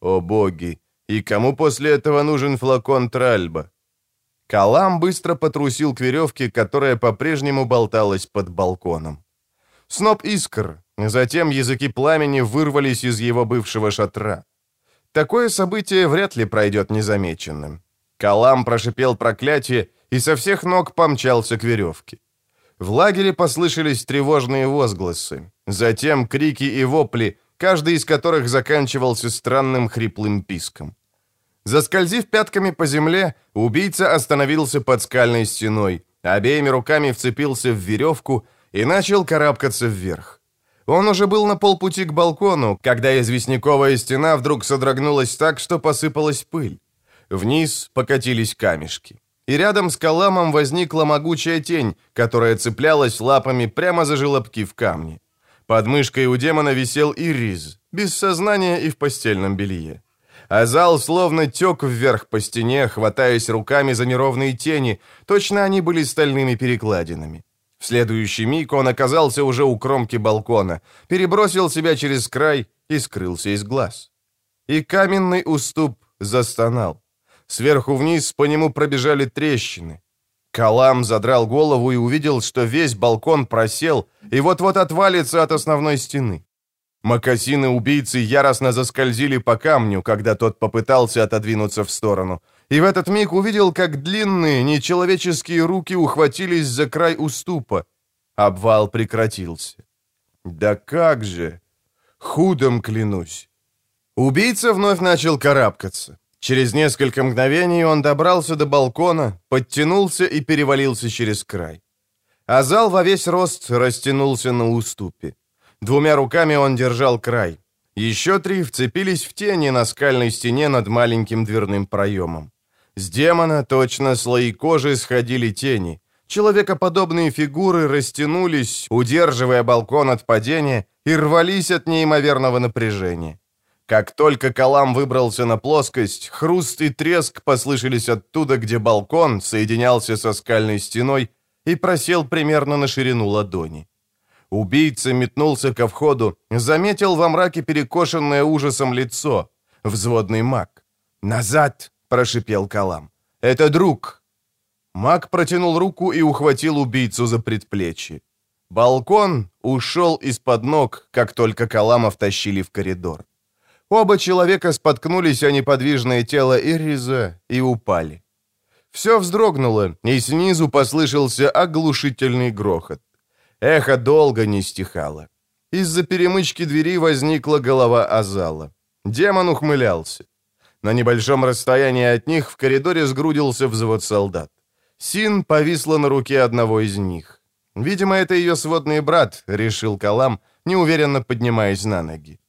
О боги! И кому после этого нужен флакон Тральба? Калам быстро потрусил к веревке, которая по-прежнему болталась под балконом. Сноп искр, затем языки пламени вырвались из его бывшего шатра. Такое событие вряд ли пройдет незамеченным. Калам прошипел проклятие и со всех ног помчался к веревке. В лагере послышались тревожные возгласы. Затем крики и вопли, каждый из которых заканчивался странным хриплым писком. Заскользив пятками по земле, убийца остановился под скальной стеной, обеими руками вцепился в веревку и начал карабкаться вверх. Он уже был на полпути к балкону, когда известняковая стена вдруг содрогнулась так, что посыпалась пыль. Вниз покатились камешки. И рядом с Каламом возникла могучая тень, которая цеплялась лапами прямо за желобки в камне. Под мышкой у демона висел Ириз, без сознания и в постельном белье. А зал словно тек вверх по стене, хватаясь руками за неровные тени, точно они были стальными перекладинами. В следующий миг он оказался уже у кромки балкона, перебросил себя через край и скрылся из глаз. И каменный уступ застонал. Сверху вниз по нему пробежали трещины. Калам задрал голову и увидел, что весь балкон просел и вот-вот отвалится от основной стены. Макасины убийцы яростно заскользили по камню, когда тот попытался отодвинуться в сторону. И в этот миг увидел, как длинные, нечеловеческие руки ухватились за край уступа. Обвал прекратился. «Да как же! Худом клянусь!» Убийца вновь начал карабкаться. Через несколько мгновений он добрался до балкона, подтянулся и перевалился через край. А зал во весь рост растянулся на уступе. Двумя руками он держал край. Еще три вцепились в тени на скальной стене над маленьким дверным проемом. С демона точно слои кожи сходили тени. Человекоподобные фигуры растянулись, удерживая балкон от падения, и рвались от неимоверного напряжения. Как только Калам выбрался на плоскость, хруст и треск послышались оттуда, где балкон соединялся со скальной стеной и просел примерно на ширину ладони. Убийца метнулся ко входу, заметил во мраке перекошенное ужасом лицо. Взводный маг. «Назад!» — прошипел Калам. «Это друг!» Маг протянул руку и ухватил убийцу за предплечье. Балкон ушел из-под ног, как только Калама втащили в коридор. Оба человека споткнулись о неподвижное тело Ириза и упали. Все вздрогнуло, и снизу послышался оглушительный грохот. Эхо долго не стихало. Из-за перемычки двери возникла голова Азала. Демон ухмылялся. На небольшом расстоянии от них в коридоре сгрудился взвод солдат. Син повисла на руке одного из них. Видимо, это ее сводный брат, решил Калам, неуверенно поднимаясь на ноги.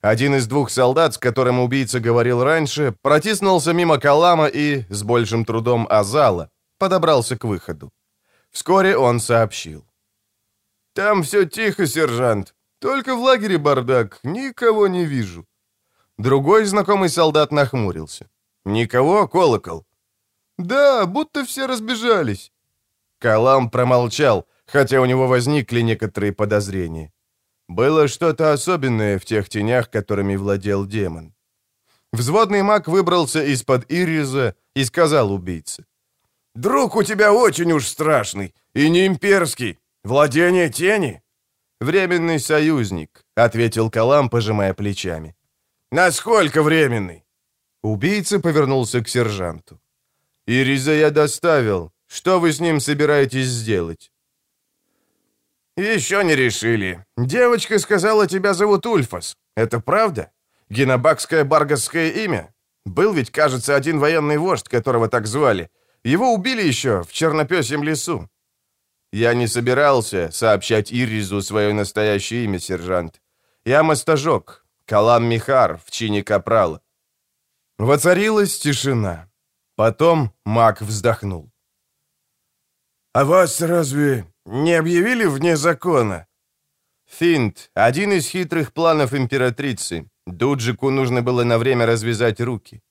Один из двух солдат, с которым убийца говорил раньше, протиснулся мимо Калама и, с большим трудом Азала, подобрался к выходу. Вскоре он сообщил. «Там все тихо, сержант. Только в лагере бардак. Никого не вижу». Другой знакомый солдат нахмурился. «Никого, колокол?» «Да, будто все разбежались». Калам промолчал, хотя у него возникли некоторые подозрения. Было что-то особенное в тех тенях, которыми владел демон. Взводный маг выбрался из-под ириза и сказал убийце. «Друг у тебя очень уж страшный и не имперский. «Владение тени?» «Временный союзник», — ответил Калам, пожимая плечами. «Насколько временный?» Убийца повернулся к сержанту. «Ириза я доставил. Что вы с ним собираетесь сделать?» «Еще не решили. Девочка сказала, тебя зовут Ульфас. Это правда? Генобакское баргасское имя? Был ведь, кажется, один военный вождь, которого так звали. Его убили еще в Чернопесьем лесу. Я не собирался сообщать Иризу свое настоящее имя, сержант. Я мастажок, Калам Михар в чине капрала. Воцарилась тишина. Потом маг вздохнул. «А вас разве не объявили вне закона?» «Финт, один из хитрых планов императрицы. Дуджику нужно было на время развязать руки».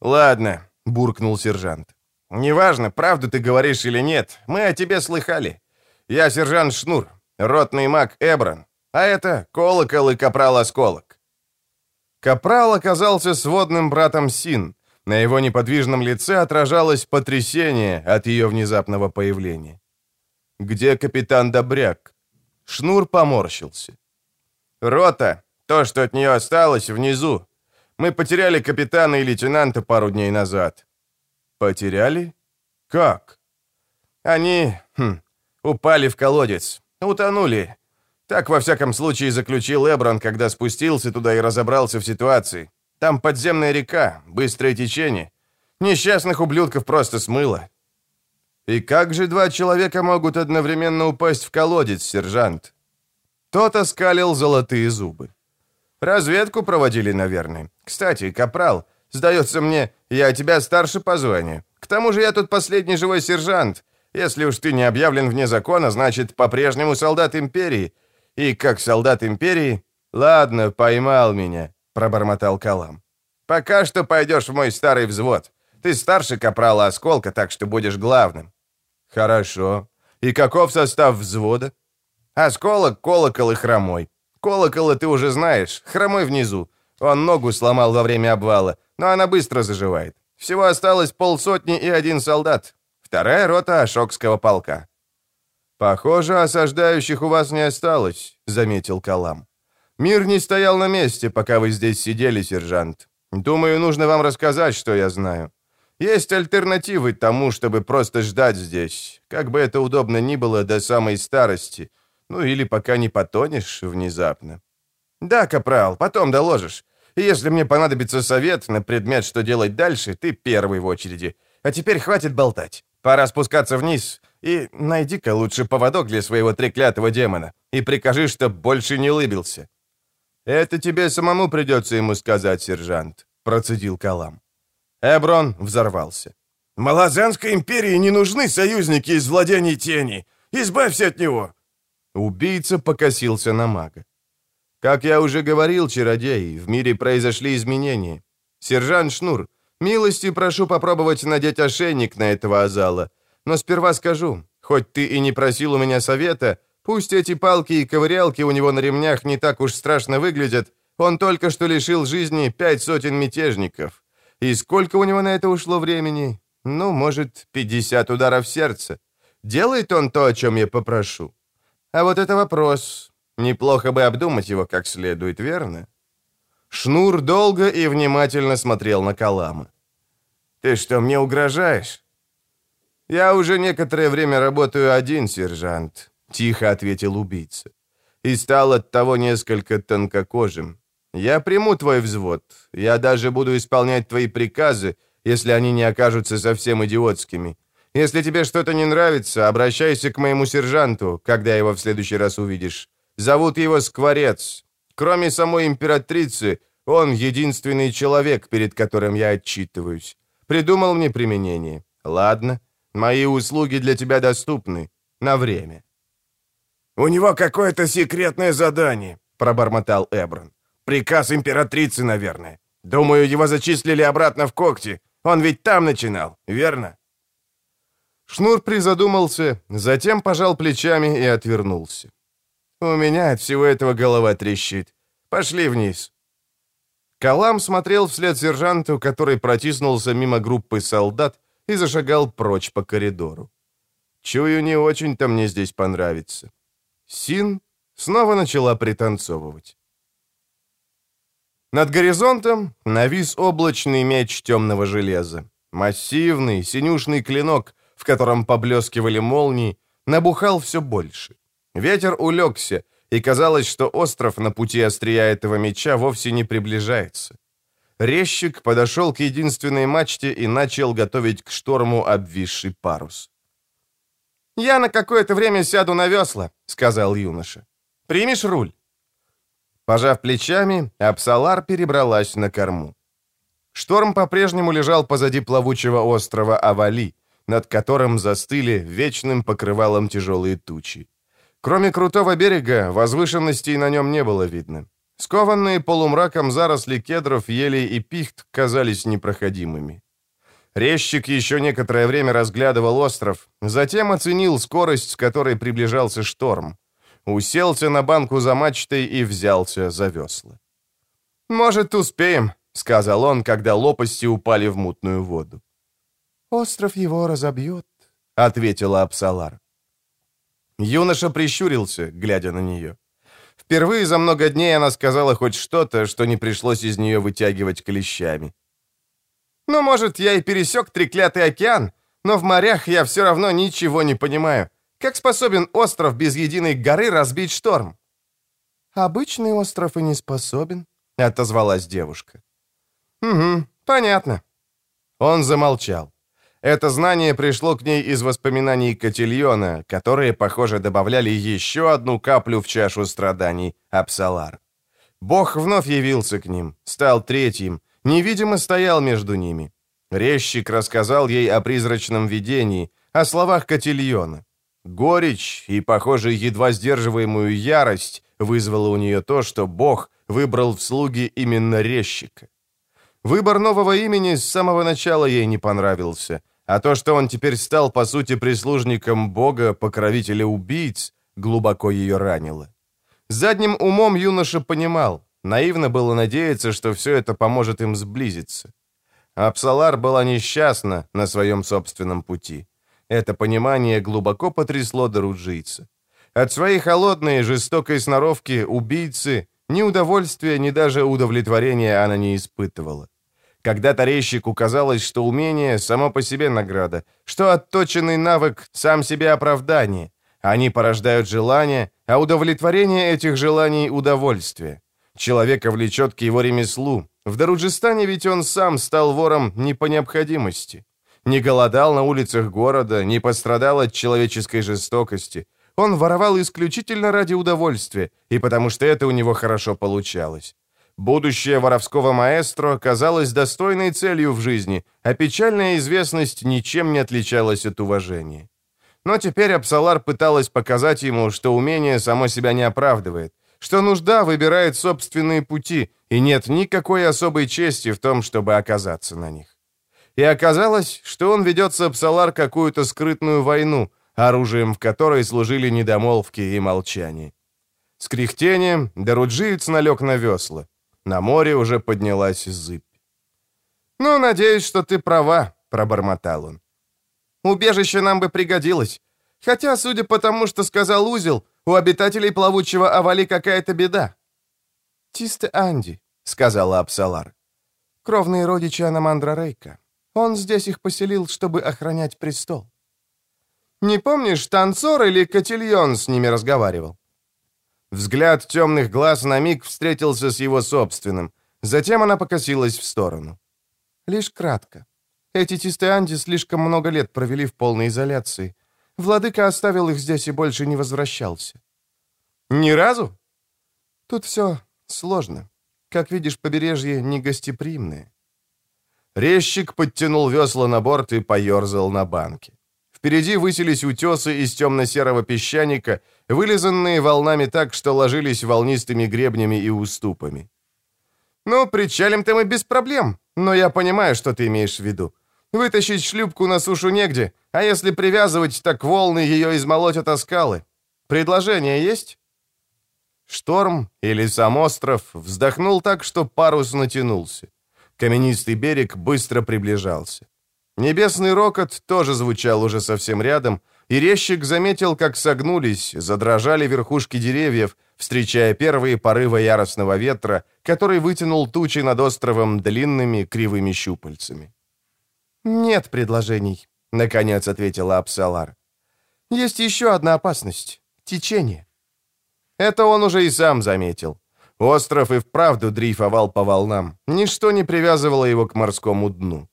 «Ладно», — буркнул сержант. «Неважно, правду ты говоришь или нет, мы о тебе слыхали. Я сержант Шнур, ротный маг Эбран, а это Колокол и Капрал Осколок». Капрал оказался сводным братом Син. На его неподвижном лице отражалось потрясение от ее внезапного появления. «Где капитан Добряк?» Шнур поморщился. «Рота, то, что от нее осталось, внизу. Мы потеряли капитана и лейтенанта пару дней назад. «Потеряли? Как?» «Они хм, упали в колодец, утонули. Так, во всяком случае, заключил Эброн, когда спустился туда и разобрался в ситуации. Там подземная река, быстрое течение. Несчастных ублюдков просто смыло. И как же два человека могут одновременно упасть в колодец, сержант? Тот оскалил золотые зубы. Разведку проводили, наверное. Кстати, капрал, сдается мне, я тебя старше по званию. К тому же я тут последний живой сержант. Если уж ты не объявлен вне закона, значит, по-прежнему солдат империи. И как солдат империи... Ладно, поймал меня, пробормотал Калам. Пока что пойдешь в мой старый взвод. Ты старше капрала Осколка, так что будешь главным. Хорошо. И каков состав взвода? Осколок, колокол и хромой. Колокола ты уже знаешь, хромой внизу. Он ногу сломал во время обвала, но она быстро заживает. Всего осталось полсотни и один солдат. Вторая рота Ашокского полка. «Похоже, осаждающих у вас не осталось», — заметил Калам. «Мир не стоял на месте, пока вы здесь сидели, сержант. Думаю, нужно вам рассказать, что я знаю. Есть альтернативы тому, чтобы просто ждать здесь, как бы это удобно ни было до самой старости, ну или пока не потонешь внезапно. Да, капрал, потом доложишь. Если мне понадобится совет на предмет, что делать дальше, ты первый в очереди. А теперь хватит болтать. Пора спускаться вниз. И найди-ка лучше поводок для своего треклятого демона. И прикажи, чтоб больше не улыбился. Это тебе самому придется ему сказать, сержант, процедил Калам. Эброн взорвался. «Малазанской империи не нужны союзники из владений тени. Избавься от него!» Убийца покосился на мага. «Как я уже говорил, чародей, в мире произошли изменения. Сержант Шнур, милости прошу попробовать надеть ошейник на этого азала. Но сперва скажу, хоть ты и не просил у меня совета, пусть эти палки и ковырялки у него на ремнях не так уж страшно выглядят, он только что лишил жизни пять сотен мятежников. И сколько у него на это ушло времени? Ну, может, 50 ударов сердца. Делает он то, о чем я попрошу. А вот это вопрос. Неплохо бы обдумать его как следует, верно? Шнур долго и внимательно смотрел на Калама. «Ты что, мне угрожаешь?» «Я уже некоторое время работаю один, сержант», — тихо ответил убийца. «И стал от того несколько тонкокожим. Я приму твой взвод. Я даже буду исполнять твои приказы, если они не окажутся совсем идиотскими. Если тебе что-то не нравится, обращайся к моему сержанту, когда его в следующий раз увидишь. Зовут его Скворец. Кроме самой императрицы, он единственный человек, перед которым я отчитываюсь. Придумал мне применение. Ладно, мои услуги для тебя доступны. На время». «У него какое-то секретное задание», — пробормотал Эброн. Приказ императрицы, наверное. Думаю, его зачислили обратно в когти. Он ведь там начинал, верно?» Шнур призадумался, затем пожал плечами и отвернулся. «У меня от всего этого голова трещит. Пошли вниз». Калам смотрел вслед сержанту, который протиснулся мимо группы солдат и зашагал прочь по коридору. Чую, не очень-то мне здесь понравится. Син снова начала пританцовывать. Над горизонтом навис облачный меч темного железа. Массивный, синюшный клинок, в котором поблескивали молнии, набухал все больше. Ветер улегся, и казалось, что остров на пути острия этого меча вовсе не приближается. Резчик подошел к единственной мачте и начал готовить к шторму обвисший парус. «Я на какое-то время сяду на весла», — сказал юноша. «Примешь руль?» Пожав плечами, Апсалар перебралась на корму. Шторм по-прежнему лежал позади плавучего острова Авали, над которым застыли вечным покрывалом тяжелые тучи. Кроме крутого берега, возвышенностей на нем не было видно. Скованные полумраком заросли кедров, елей и пихт казались непроходимыми. Резчик еще некоторое время разглядывал остров, затем оценил скорость, с которой приближался шторм уселся на банку за мачтой и взялся за весла. «Может, успеем», — сказал он, когда лопасти упали в мутную воду. «Остров его разобьет», — ответила Апсалар. Юноша прищурился, глядя на нее. Впервые за много дней она сказала хоть что-то, что не пришлось из нее вытягивать клещами. «Ну, может, я и пересек треклятый океан, но в морях я все равно ничего не понимаю. Как способен остров без единой горы разбить шторм? «Обычный остров и не способен», — отозвалась девушка. «Угу, понятно». Он замолчал. Это знание пришло к ней из воспоминаний Котильона, которые, похоже, добавляли еще одну каплю в чашу страданий Апсалар. Бог вновь явился к ним, стал третьим, невидимо стоял между ними. Резчик рассказал ей о призрачном видении, о словах Котильона. Горечь и, похоже, едва сдерживаемую ярость вызвало у нее то, что Бог выбрал в слуги именно резчика. Выбор нового имени с самого начала ей не понравился, а то, что он теперь стал, по сути, прислужником Бога, покровителя убийц, глубоко ее ранило. Задним умом юноша понимал, наивно было надеяться, что все это поможет им сблизиться. Апсалар была несчастна на своем собственном пути. Это понимание глубоко потрясло Даруджийца. От своей холодной, жестокой сноровки убийцы ни удовольствия, ни даже удовлетворения она не испытывала. Когда-то резчику казалось, что умение само по себе награда, что отточенный навык сам себе оправдание. Они порождают желания, а удовлетворение этих желаний – удовольствие. Человека влечет к его ремеслу. В Даруджистане ведь он сам стал вором не по необходимости. Не голодал на улицах города, не пострадал от человеческой жестокости. Он воровал исключительно ради удовольствия, и потому что это у него хорошо получалось. Будущее воровского маэстро казалось достойной целью в жизни, а печальная известность ничем не отличалась от уважения. Но теперь Апсалар пыталась показать ему, что умение само себя не оправдывает, что нужда выбирает собственные пути, и нет никакой особой чести в том, чтобы оказаться на них. И оказалось, что он ведет с Апсалар какую-то скрытную войну – оружием в которой служили недомолвки и молчание. С кряхтением Даруджиец налег на весла. На море уже поднялась зыбь. «Ну, надеюсь, что ты права», — пробормотал он. «Убежище нам бы пригодилось. Хотя, судя по тому, что сказал Узел, у обитателей плавучего овали какая-то беда». «Чисто Анди», — сказала Апсалар. «Кровные родичи Анамандра Рейка. Он здесь их поселил, чтобы охранять престол». Не помнишь, танцор или котельон с ними разговаривал?» Взгляд темных глаз на миг встретился с его собственным. Затем она покосилась в сторону. «Лишь кратко. Эти тистеанди слишком много лет провели в полной изоляции. Владыка оставил их здесь и больше не возвращался». «Ни разу?» «Тут все сложно. Как видишь, побережье негостеприимное». Резчик подтянул весла на борт и поерзал на банке. Впереди высились утесы из темно-серого песчаника, вылизанные волнами так, что ложились волнистыми гребнями и уступами. «Ну, причалим-то мы без проблем, но я понимаю, что ты имеешь в виду. Вытащить шлюпку на сушу негде, а если привязывать, так волны ее измолотят о скалы. Предложение есть?» Шторм, или сам остров, вздохнул так, что парус натянулся. Каменистый берег быстро приближался. Небесный рокот тоже звучал уже совсем рядом, и резчик заметил, как согнулись, задрожали верхушки деревьев, встречая первые порывы яростного ветра, который вытянул тучи над островом длинными кривыми щупальцами. «Нет предложений», — наконец ответила Апсалар. «Есть еще одна опасность — течение». Это он уже и сам заметил. Остров и вправду дрейфовал по волнам. Ничто не привязывало его к морскому дну.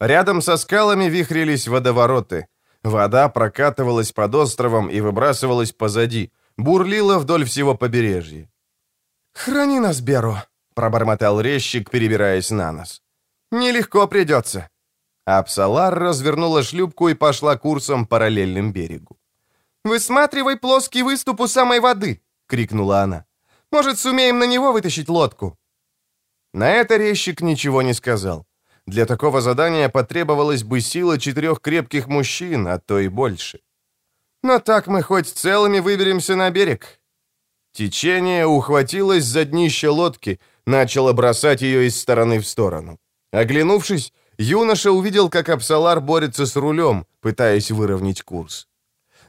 Рядом со скалами вихрились водовороты. Вода прокатывалась под островом и выбрасывалась позади, бурлила вдоль всего побережья. «Храни нас, Беру», — пробормотал резчик, перебираясь на нос. «Нелегко придется». Апсалар развернула шлюпку и пошла курсом параллельным берегу. «Высматривай плоский выступ у самой воды!» — крикнула она. «Может, сумеем на него вытащить лодку?» На это резчик ничего не сказал. Для такого задания потребовалась бы сила четырех крепких мужчин, а то и больше. Но так мы хоть целыми выберемся на берег. Течение ухватилось за днище лодки, начало бросать ее из стороны в сторону. Оглянувшись, юноша увидел, как Апсалар борется с рулем, пытаясь выровнять курс.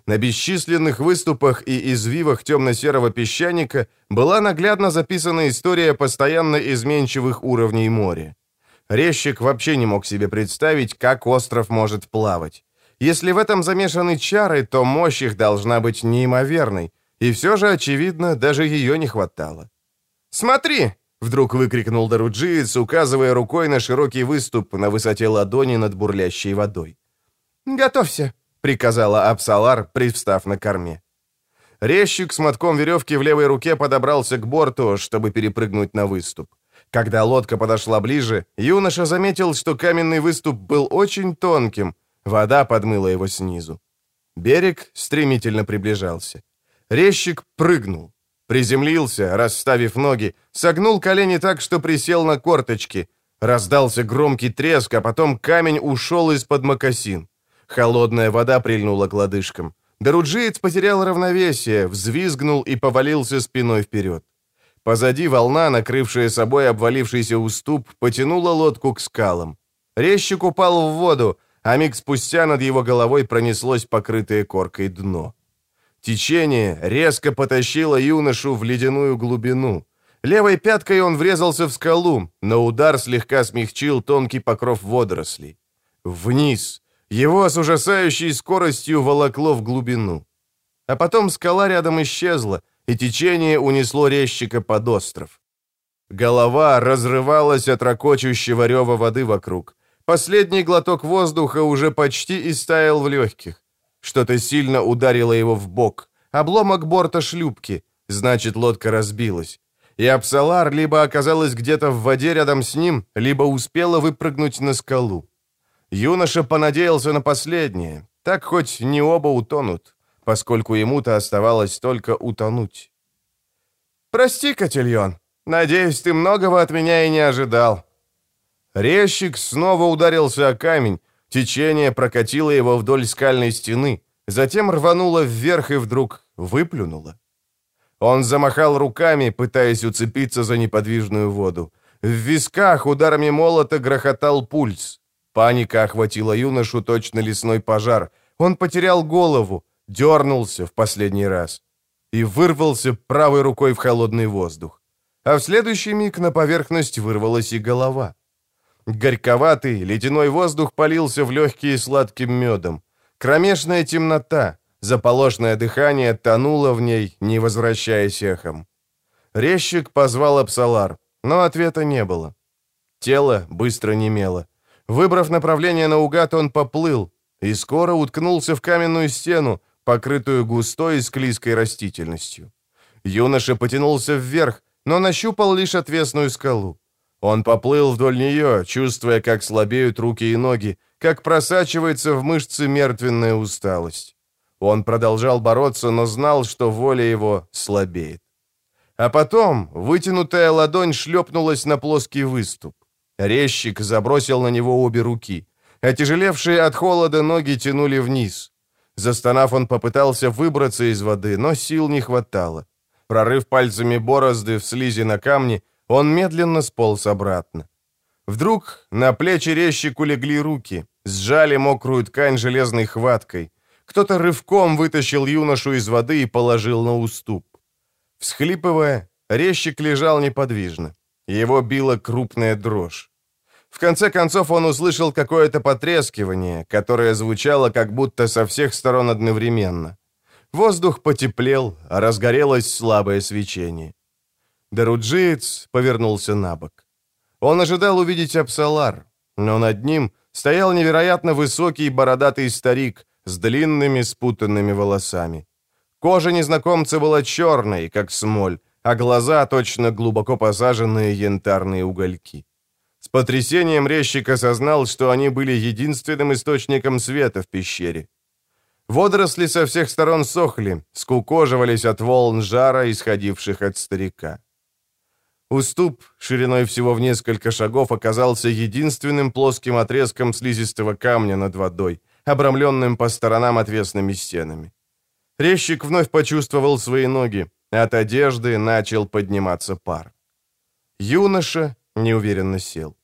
На бесчисленных выступах и извивах темно-серого песчаника была наглядно записана история постоянно изменчивых уровней моря. Резчик вообще не мог себе представить, как остров может плавать. Если в этом замешаны чары, то мощь их должна быть неимоверной. И все же, очевидно, даже ее не хватало. «Смотри!» — вдруг выкрикнул Даруджиец, указывая рукой на широкий выступ на высоте ладони над бурлящей водой. «Готовься!» — приказала Апсалар, привстав на корме. Резчик с мотком веревки в левой руке подобрался к борту, чтобы перепрыгнуть на выступ. Когда лодка подошла ближе, юноша заметил, что каменный выступ был очень тонким, вода подмыла его снизу. Берег стремительно приближался. Резчик прыгнул, приземлился, расставив ноги, согнул колени так, что присел на корточки. Раздался громкий треск, а потом камень ушел из-под мокасин. Холодная вода прильнула к лодыжкам. Даруджиец потерял равновесие, взвизгнул и повалился спиной вперед. Позади волна, накрывшая собой обвалившийся уступ, потянула лодку к скалам. Резчик упал в воду, а миг спустя над его головой пронеслось покрытое коркой дно. Течение резко потащило юношу в ледяную глубину. Левой пяткой он врезался в скалу, но удар слегка смягчил тонкий покров водорослей. Вниз. Его с ужасающей скоростью волокло в глубину. А потом скала рядом исчезла, и течение унесло резчика под остров. Голова разрывалась от ракочущего рева воды вокруг. Последний глоток воздуха уже почти истаял в легких. Что-то сильно ударило его в бок. Обломок борта шлюпки. Значит, лодка разбилась. И Апсалар либо оказалась где-то в воде рядом с ним, либо успела выпрыгнуть на скалу. Юноша понадеялся на последнее. Так хоть не оба утонут, поскольку ему-то оставалось только утонуть. «Прости, Котельон. Надеюсь, ты многого от меня и не ожидал». Резчик снова ударился о камень, Течение прокатило его вдоль скальной стены, затем рвануло вверх и вдруг выплюнуло. Он замахал руками, пытаясь уцепиться за неподвижную воду. В висках ударами молота грохотал пульс. Паника охватила юношу точно лесной пожар. Он потерял голову, дернулся в последний раз и вырвался правой рукой в холодный воздух. А в следующий миг на поверхность вырвалась и голова. Горьковатый, ледяной воздух полился в легкие сладким медом. Кромешная темнота, заполошное дыхание тонуло в ней, не возвращаясь эхом. Резчик позвал Апсалар, но ответа не было. Тело быстро немело. Выбрав направление наугад, он поплыл и скоро уткнулся в каменную стену, покрытую густой и склизкой растительностью. Юноша потянулся вверх, но нащупал лишь отвесную скалу. Он поплыл вдоль нее, чувствуя, как слабеют руки и ноги, как просачивается в мышцы мертвенная усталость. Он продолжал бороться, но знал, что воля его слабеет. А потом вытянутая ладонь шлепнулась на плоский выступ. Резчик забросил на него обе руки. Отяжелевшие от холода ноги тянули вниз. Застонав, он попытался выбраться из воды, но сил не хватало. Прорыв пальцами борозды в слизи на камне, он медленно сполз обратно. Вдруг на плечи резчику легли руки, сжали мокрую ткань железной хваткой. Кто-то рывком вытащил юношу из воды и положил на уступ. Всхлипывая, резчик лежал неподвижно. Его била крупная дрожь. В конце концов он услышал какое-то потрескивание, которое звучало как будто со всех сторон одновременно. Воздух потеплел, а разгорелось слабое свечение. Даруджиец повернулся на бок. Он ожидал увидеть Апсалар, но над ним стоял невероятно высокий бородатый старик с длинными спутанными волосами. Кожа незнакомца была черной, как смоль, а глаза точно глубоко посаженные янтарные угольки. Потрясением резчик осознал, что они были единственным источником света в пещере. Водоросли со всех сторон сохли, скукоживались от волн жара, исходивших от старика. Уступ, шириной всего в несколько шагов, оказался единственным плоским отрезком слизистого камня над водой, обрамленным по сторонам отвесными стенами. Резчик вновь почувствовал свои ноги, от одежды начал подниматься пар. Юноша неуверенно сел.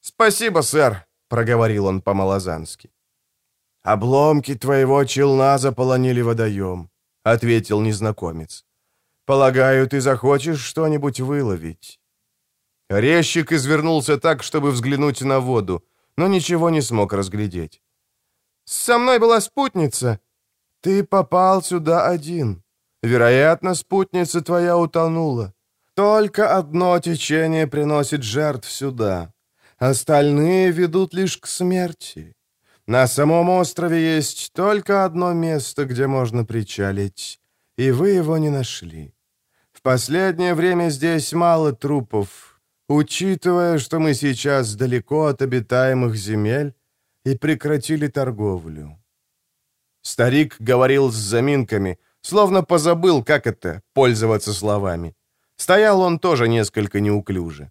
«Спасибо, сэр», — проговорил он по-малозански. «Обломки твоего челна заполонили водоем», — ответил незнакомец. Полагаю, ты захочешь что-нибудь выловить». Резчик извернулся так, чтобы взглянуть на воду, но ничего не смог разглядеть. «Со мной была спутница. Ты попал сюда один. Вероятно, спутница твоя утонула. Только одно течение приносит жертв сюда. Остальные ведут лишь к смерти. На самом острове есть только одно место, где можно причалить, и вы его не нашли. В последнее время здесь мало трупов, учитывая, что мы сейчас далеко от обитаемых земель и прекратили торговлю. Старик говорил с заминками, словно позабыл, как это — пользоваться словами. Стоял он тоже несколько неуклюже.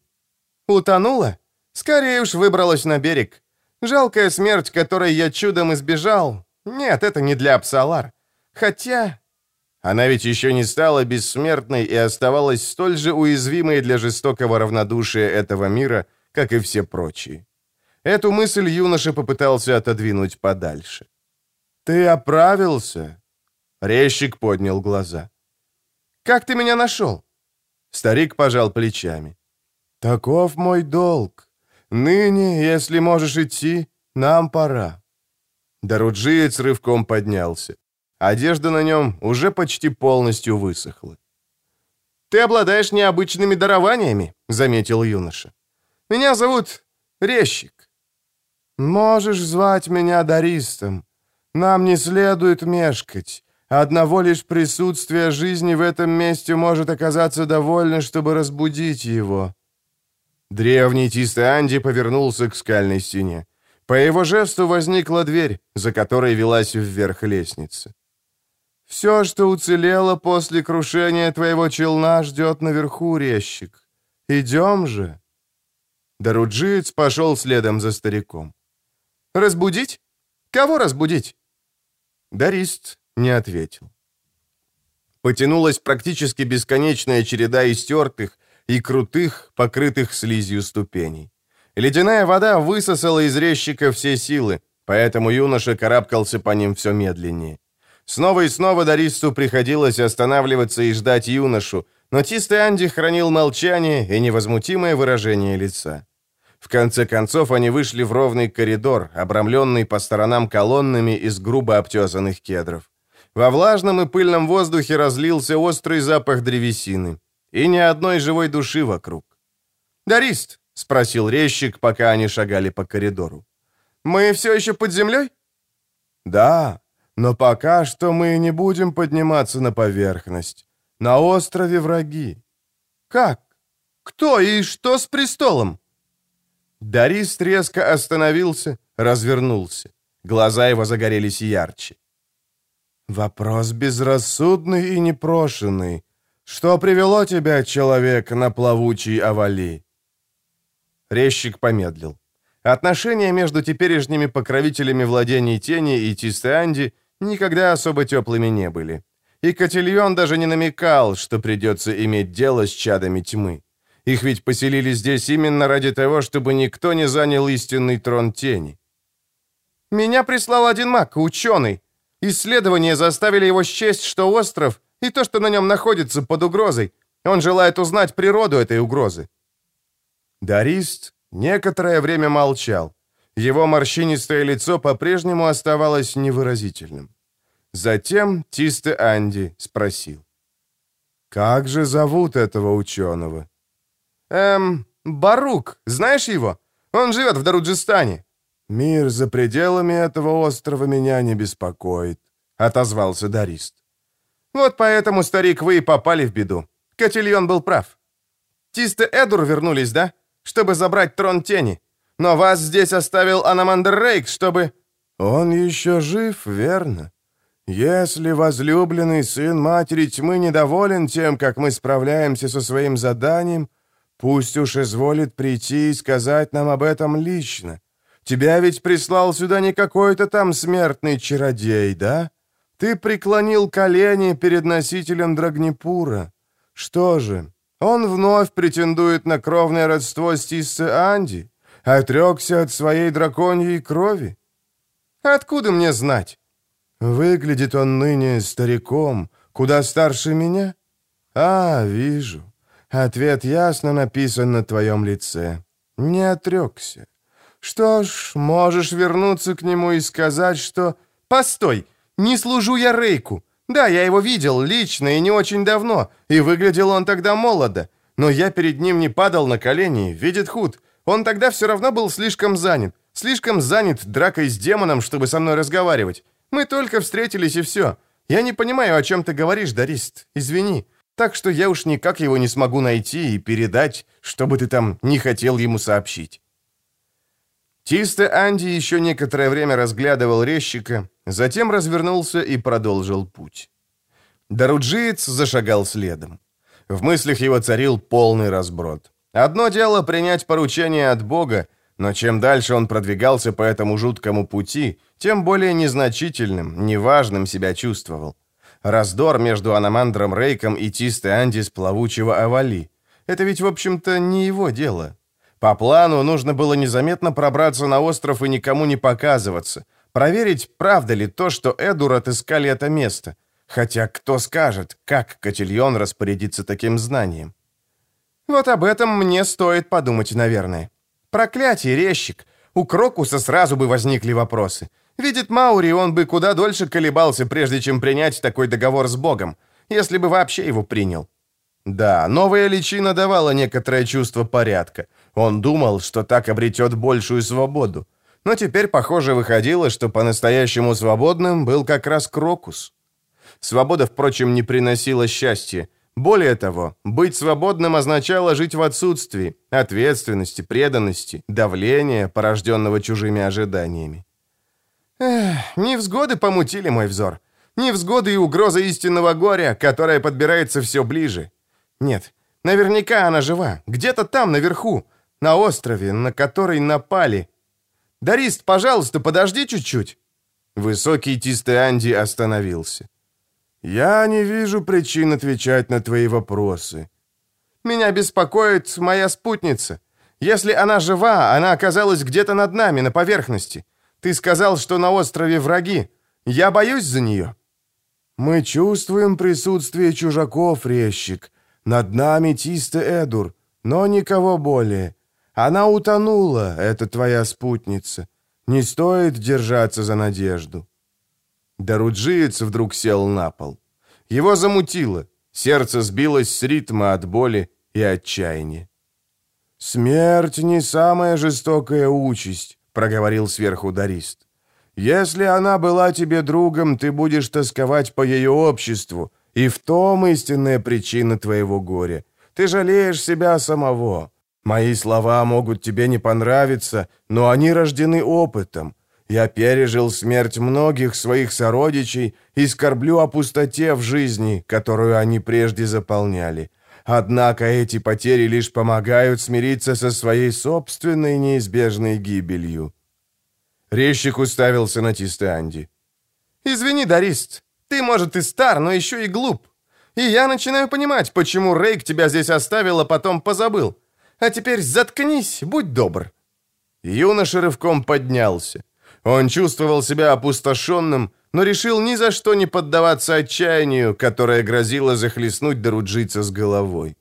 «Утонула? Скорее уж выбралась на берег. Жалкая смерть, которой я чудом избежал. Нет, это не для Апсалар. Хотя...» Она ведь еще не стала бессмертной и оставалась столь же уязвимой для жестокого равнодушия этого мира, как и все прочие. Эту мысль юноша попытался отодвинуть подальше. «Ты оправился?» Резчик поднял глаза. «Как ты меня нашел?» Старик пожал плечами. «Таков мой долг. Ныне, если можешь идти, нам пора». Даруджиец рывком поднялся. Одежда на нем уже почти полностью высохла. «Ты обладаешь необычными дарованиями», — заметил юноша. «Меня зовут Резчик». «Можешь звать меня Даристом. Нам не следует мешкать. Одного лишь присутствия жизни в этом месте может оказаться довольно, чтобы разбудить его». Древний Тисте повернулся к скальной стене. По его жесту возникла дверь, за которой велась вверх лестница. «Все, что уцелело после крушения твоего челна, ждет наверху, резчик. Идем же!» Даруджиец пошел следом за стариком. «Разбудить? Кого разбудить?» Дарист не ответил. Потянулась практически бесконечная череда истертых и крутых, покрытых слизью ступеней. Ледяная вода высосала из резчика все силы, поэтому юноша карабкался по ним все медленнее. Снова и снова Даристу приходилось останавливаться и ждать юношу, но чистый Анди хранил молчание и невозмутимое выражение лица. В конце концов они вышли в ровный коридор, обрамленный по сторонам колоннами из грубо обтесанных кедров. Во влажном и пыльном воздухе разлился острый запах древесины. И ни одной живой души вокруг. «Дарист?» — спросил резчик, пока они шагали по коридору. «Мы все еще под землей?» «Да, но пока что мы не будем подниматься на поверхность. На острове враги». «Как? Кто и что с престолом?» Дарист резко остановился, развернулся. Глаза его загорелись ярче. «Вопрос безрассудный и непрошенный. Что привело тебя, человек, на плавучий овали?» Резчик помедлил. Отношения между теперешними покровителями владений тени и Тистеанди никогда особо теплыми не были. И Котильон даже не намекал, что придется иметь дело с чадами тьмы. Их ведь поселили здесь именно ради того, чтобы никто не занял истинный трон тени. «Меня прислал один маг, ученый», Исследования заставили его счесть, что остров и то, что на нем находится, под угрозой. Он желает узнать природу этой угрозы. Дарист некоторое время молчал. Его морщинистое лицо по-прежнему оставалось невыразительным. Затем Тисте Анди спросил. «Как же зовут этого ученого?» «Эм, Барук, знаешь его? Он живет в Даруджистане». «Мир за пределами этого острова меня не беспокоит», — отозвался Дарист. «Вот поэтому, старик, вы и попали в беду. Котильон был прав. Тисты Эдур вернулись, да? Чтобы забрать трон тени. Но вас здесь оставил Анамандр Рейк, чтобы...» «Он еще жив, верно? Если возлюбленный сын матери тьмы недоволен тем, как мы справляемся со своим заданием, пусть уж изволит прийти и сказать нам об этом лично». Тебя ведь прислал сюда не какой-то там смертный чародей, да? Ты преклонил колени перед носителем Драгнепура. Что же, он вновь претендует на кровное родство с Тиссе Анди? Отрекся от своей драконьей крови? Откуда мне знать? Выглядит он ныне стариком, куда старше меня? А, вижу. Ответ ясно написан на твоем лице. Не отрекся. Что ж, можешь вернуться к нему и сказать, что... Постой! Не служу я Рейку. Да, я его видел лично и не очень давно, и выглядел он тогда молодо. Но я перед ним не падал на колени, видит худ. Он тогда все равно был слишком занят. Слишком занят дракой с демоном, чтобы со мной разговаривать. Мы только встретились и все. Я не понимаю, о чем ты говоришь, Дарист. Извини. Так что я уж никак его не смогу найти и передать, что бы ты там не хотел ему сообщить. Чисто Анди еще некоторое время разглядывал резчика, затем развернулся и продолжил путь. Даруджиец зашагал следом. В мыслях его царил полный разброд. Одно дело принять поручение от Бога, но чем дальше он продвигался по этому жуткому пути, тем более незначительным, неважным себя чувствовал. Раздор между Аномандром Рейком и Тистой Анди с плавучего Авали. Это ведь, в общем-то, не его дело. По плану нужно было незаметно пробраться на остров и никому не показываться. Проверить, правда ли то, что Эдур отыскали это место. Хотя кто скажет, как Котильон распорядится таким знанием? Вот об этом мне стоит подумать, наверное. Проклятие, резчик. У Крокуса сразу бы возникли вопросы. Видит Маури, он бы куда дольше колебался, прежде чем принять такой договор с Богом, если бы вообще его принял. Да, новая личина давала некоторое чувство порядка. Он думал, что так обретет большую свободу. Но теперь, похоже, выходило, что по-настоящему свободным был как раз Крокус. Свобода, впрочем, не приносила счастья. Более того, быть свободным означало жить в отсутствии ответственности, преданности, давления, порожденного чужими ожиданиями. Эх, невзгоды помутили мой взор. Невзгоды и угроза истинного горя, которая подбирается все ближе. Нет, наверняка она жива, где-то там, наверху, на острове, на который напали. Дарист, пожалуйста, подожди чуть-чуть». Высокий тистый Анди остановился. «Я не вижу причин отвечать на твои вопросы». «Меня беспокоит моя спутница. Если она жива, она оказалась где-то над нами, на поверхности. Ты сказал, что на острове враги. Я боюсь за нее». «Мы чувствуем присутствие чужаков, резчик. Над нами Тисте Эдур, но никого более. Она утонула, это твоя спутница. Не стоит держаться за надежду». Даруджиец вдруг сел на пол. Его замутило. Сердце сбилось с ритма от боли и отчаяния. «Смерть не самая жестокая участь», — проговорил сверху Дарист. «Если она была тебе другом, ты будешь тосковать по ее обществу, и в том истинная причина твоего горя. Ты жалеешь себя самого. Мои слова могут тебе не понравиться, но они рождены опытом. Я пережил смерть многих своих сородичей и скорблю о пустоте в жизни, которую они прежде заполняли. Однако эти потери лишь помогают смириться со своей собственной неизбежной гибелью». Резчик уставился на Тистанди. «Извини, Дарист, ты, может, и стар, но еще и глуп. И я начинаю понимать, почему Рейк тебя здесь оставил, а потом позабыл. А теперь заткнись, будь добр». Юноша рывком поднялся. Он чувствовал себя опустошенным, но решил ни за что не поддаваться отчаянию, которое грозило захлестнуть Даруджица с головой.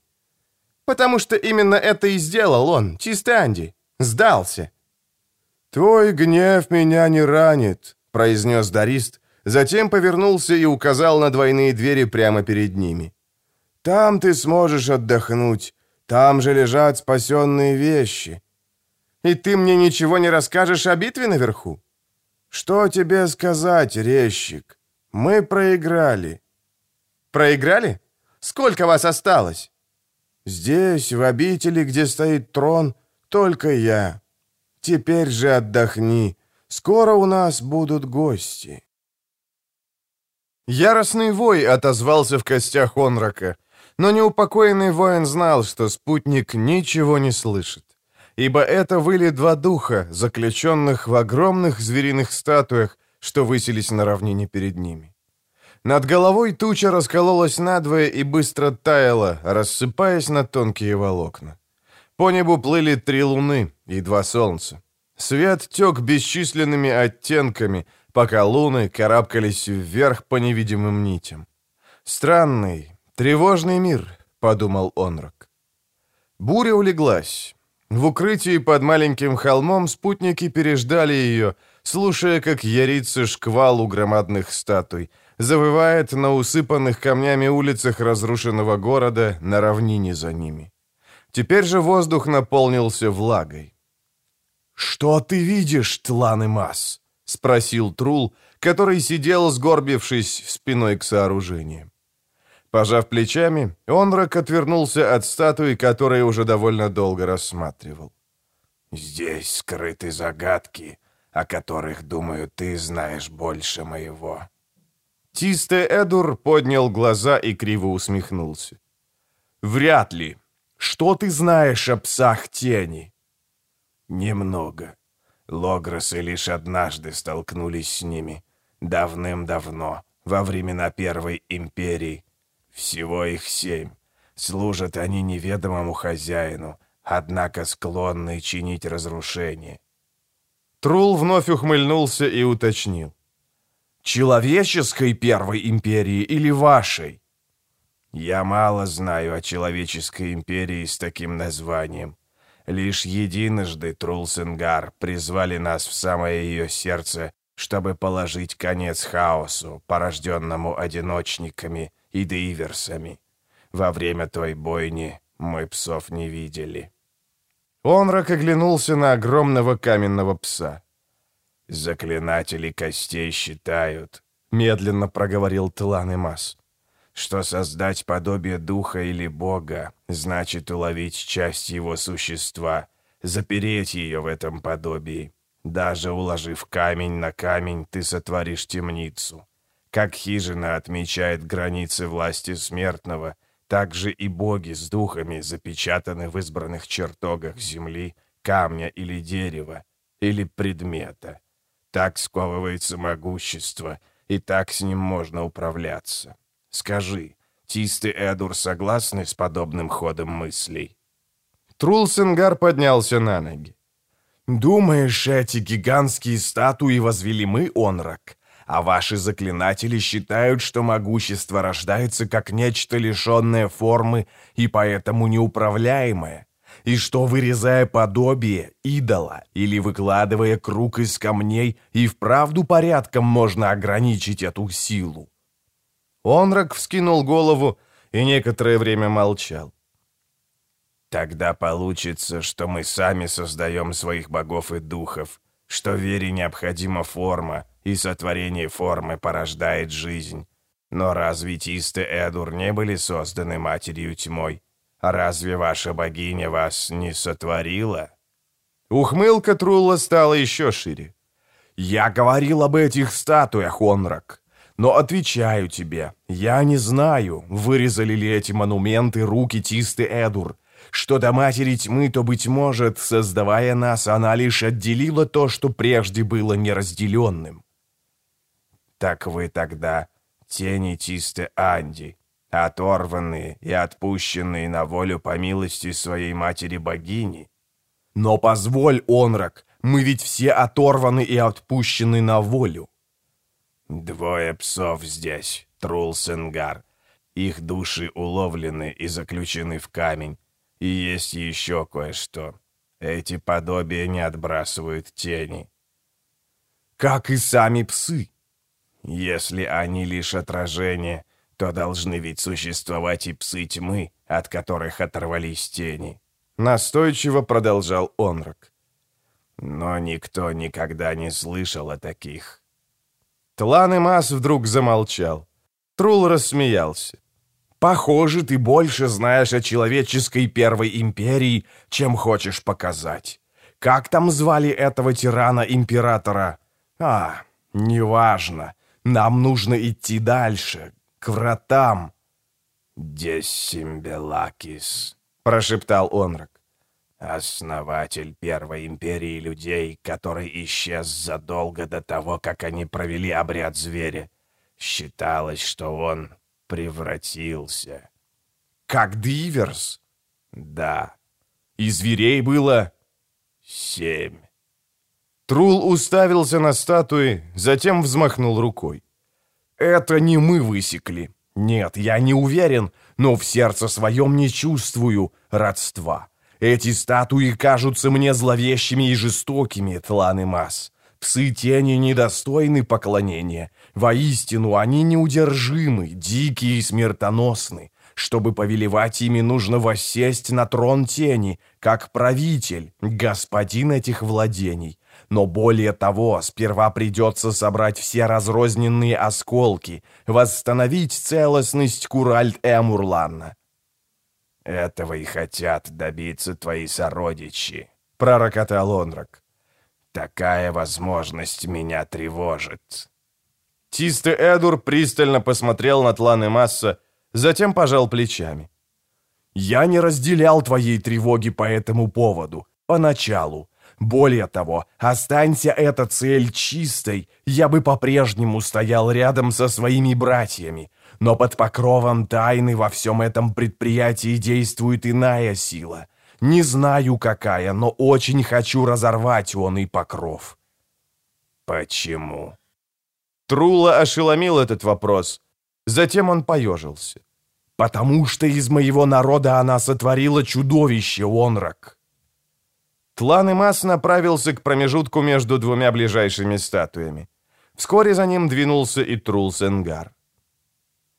Потому что именно это и сделал он, чистый Анди. Сдался. «Твой гнев меня не ранит», — произнес Дарист, затем повернулся и указал на двойные двери прямо перед ними. «Там ты сможешь отдохнуть, там же лежат спасенные вещи». «И ты мне ничего не расскажешь о битве наверху?» «Что тебе сказать, резчик? Мы проиграли». «Проиграли? Сколько вас осталось?» «Здесь, в обители, где стоит трон, только я. Теперь же отдохни. Скоро у нас будут гости». Яростный вой отозвался в костях Онрака, но неупокоенный воин знал, что спутник ничего не слышит ибо это были два духа, заключенных в огромных звериных статуях, что высились на равнине перед ними. Над головой туча раскололась надвое и быстро таяла, рассыпаясь на тонкие волокна. По небу плыли три луны и два солнца. Свет тек бесчисленными оттенками, пока луны карабкались вверх по невидимым нитям. «Странный, тревожный мир», — подумал Онрак. Буря улеглась. В укрытии под маленьким холмом спутники переждали ее, слушая, как ярится шквал у громадных статуй, завывает на усыпанных камнями улицах разрушенного города на равнине за ними. Теперь же воздух наполнился влагой. «Что ты видишь, Тлан и Мас?» — спросил Трул, который сидел, сгорбившись спиной к сооружению. Пожав плечами, Онрак отвернулся от статуи, которую уже довольно долго рассматривал. «Здесь скрыты загадки, о которых, думаю, ты знаешь больше моего». Тисте Эдур поднял глаза и криво усмехнулся. «Вряд ли. Что ты знаешь о псах тени?» «Немного. Логросы лишь однажды столкнулись с ними. Давным-давно, во времена Первой Империи. Всего их семь. Служат они неведомому хозяину, однако склонны чинить разрушение. Трул вновь ухмыльнулся и уточнил. «Человеческой Первой Империи или вашей?» «Я мало знаю о человеческой империи с таким названием. Лишь единожды Трулсенгар призвали нас в самое ее сердце, чтобы положить конец хаосу, порожденному одиночниками и дейверсами. Во время той бойни мы псов не видели». Онрак оглянулся на огромного каменного пса. «Заклинатели костей считают», — медленно проговорил Тлан «что создать подобие духа или бога значит уловить часть его существа, запереть ее в этом подобии. Даже уложив камень на камень, ты сотворишь темницу. Как хижина отмечает границы власти смертного, так же и боги с духами запечатаны в избранных чертогах земли, камня или дерева, или предмета. Так сковывается могущество, и так с ним можно управляться. Скажи, Тисты Эдур согласны с подобным ходом мыслей?» Трулсенгар поднялся на ноги. «Думаешь, эти гигантские статуи возвели мы, Онрак? А ваши заклинатели считают, что могущество рождается как нечто лишенное формы и поэтому неуправляемое, и что, вырезая подобие идола или выкладывая круг из камней, и вправду порядком можно ограничить эту силу. Онрак вскинул голову и некоторое время молчал. «Тогда получится, что мы сами создаем своих богов и духов, что вере необходима форма, и сотворение формы порождает жизнь. Но разве Тисты Эдур не были созданы Матерью Тьмой? Разве ваша богиня вас не сотворила?» Ухмылка Трула стала еще шире. «Я говорил об этих статуях, Онрак, но отвечаю тебе, я не знаю, вырезали ли эти монументы руки Тисты Эдур, что до Матери Тьмы, то, быть может, создавая нас, она лишь отделила то, что прежде было неразделенным. Так вы тогда тени Тисты Анди, оторванные и отпущенные на волю по милости своей матери-богини. Но позволь, Онрак, мы ведь все оторваны и отпущены на волю. Двое псов здесь, Трулсенгар. Их души уловлены и заключены в камень. И есть еще кое-что. Эти подобия не отбрасывают тени. Как и сами псы. Если они лишь отражение, то должны ведь существовать и псы тьмы, от которых оторвались тени. Настойчиво продолжал Онрак. Но никто никогда не слышал о таких. Тлан и Мас вдруг замолчал. Трул рассмеялся. «Похоже, ты больше знаешь о человеческой первой империи, чем хочешь показать. Как там звали этого тирана-императора? А, неважно. Нам нужно идти дальше, к вратам». «Дессимбелакис», — прошептал Онрак. «Основатель Первой Империи людей, который исчез задолго до того, как они провели обряд зверя. Считалось, что он превратился». «Как Диверс?» «Да». «И зверей было?» «Семь». Трул уставился на статуи, затем взмахнул рукой. «Это не мы высекли. Нет, я не уверен, но в сердце своем не чувствую родства. Эти статуи кажутся мне зловещими и жестокими, Тлан и Мас. Псы тени недостойны поклонения. Воистину, они неудержимы, дикие и смертоносны. Чтобы повелевать ими, нужно воссесть на трон тени, как правитель, господин этих владений. Но более того, сперва придется собрать все разрозненные осколки, восстановить целостность Куральт-Эмурлана. «Этого и хотят добиться твои сородичи», — пророкотал Онрак. «Такая возможность меня тревожит». Тисты Эдур пристально посмотрел на Тланы Масса, затем пожал плечами. «Я не разделял твоей тревоги по этому поводу, поначалу. Более того, останься эта цель чистой, я бы по-прежнему стоял рядом со своими братьями. Но под покровом тайны во всем этом предприятии действует иная сила. Не знаю какая, но очень хочу разорвать он и покров. Почему? Трула ошеломил этот вопрос. Затем он поежился. «Потому что из моего народа она сотворила чудовище, Онрак». Тлан Имас направился к промежутку между двумя ближайшими статуями. Вскоре за ним двинулся и Трул Сенгар.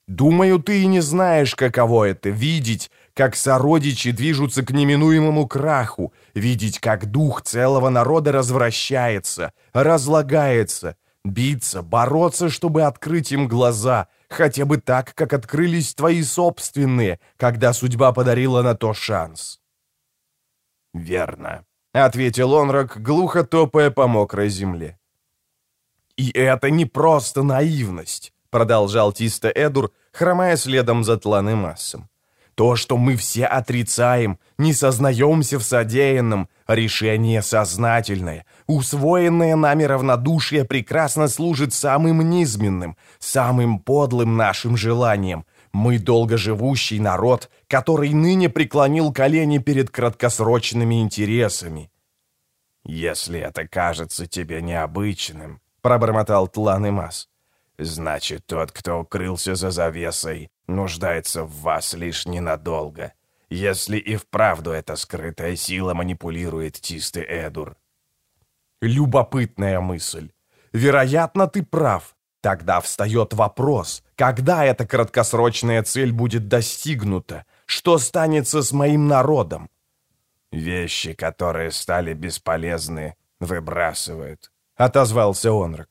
«Думаю, ты и не знаешь, каково это — видеть, как сородичи движутся к неминуемому краху, видеть, как дух целого народа развращается, разлагается, биться, бороться, чтобы открыть им глаза, хотя бы так, как открылись твои собственные, когда судьба подарила на то шанс». «Верно», — ответил Онрак, глухо топая по мокрой земле. «И это не просто наивность», — продолжал Тиста Эдур, хромая следом за Тланы Массом. «То, что мы все отрицаем, не сознаемся в содеянном, решение сознательное, усвоенное нами равнодушие прекрасно служит самым низменным, самым подлым нашим желанием, мы долгоживущий народ, который ныне преклонил колени перед краткосрочными интересами». «Если это кажется тебе необычным», — пробормотал Тлан и Мас, «значит, тот, кто укрылся за завесой, нуждается в вас лишь ненадолго, если и вправду эта скрытая сила манипулирует Тисты Эдур». «Любопытная мысль. Вероятно, ты прав. Тогда встает вопрос, когда эта краткосрочная цель будет достигнута? Что станется с моим народом? Вещи, которые стали бесполезны, выбрасывают, — отозвался Онрак.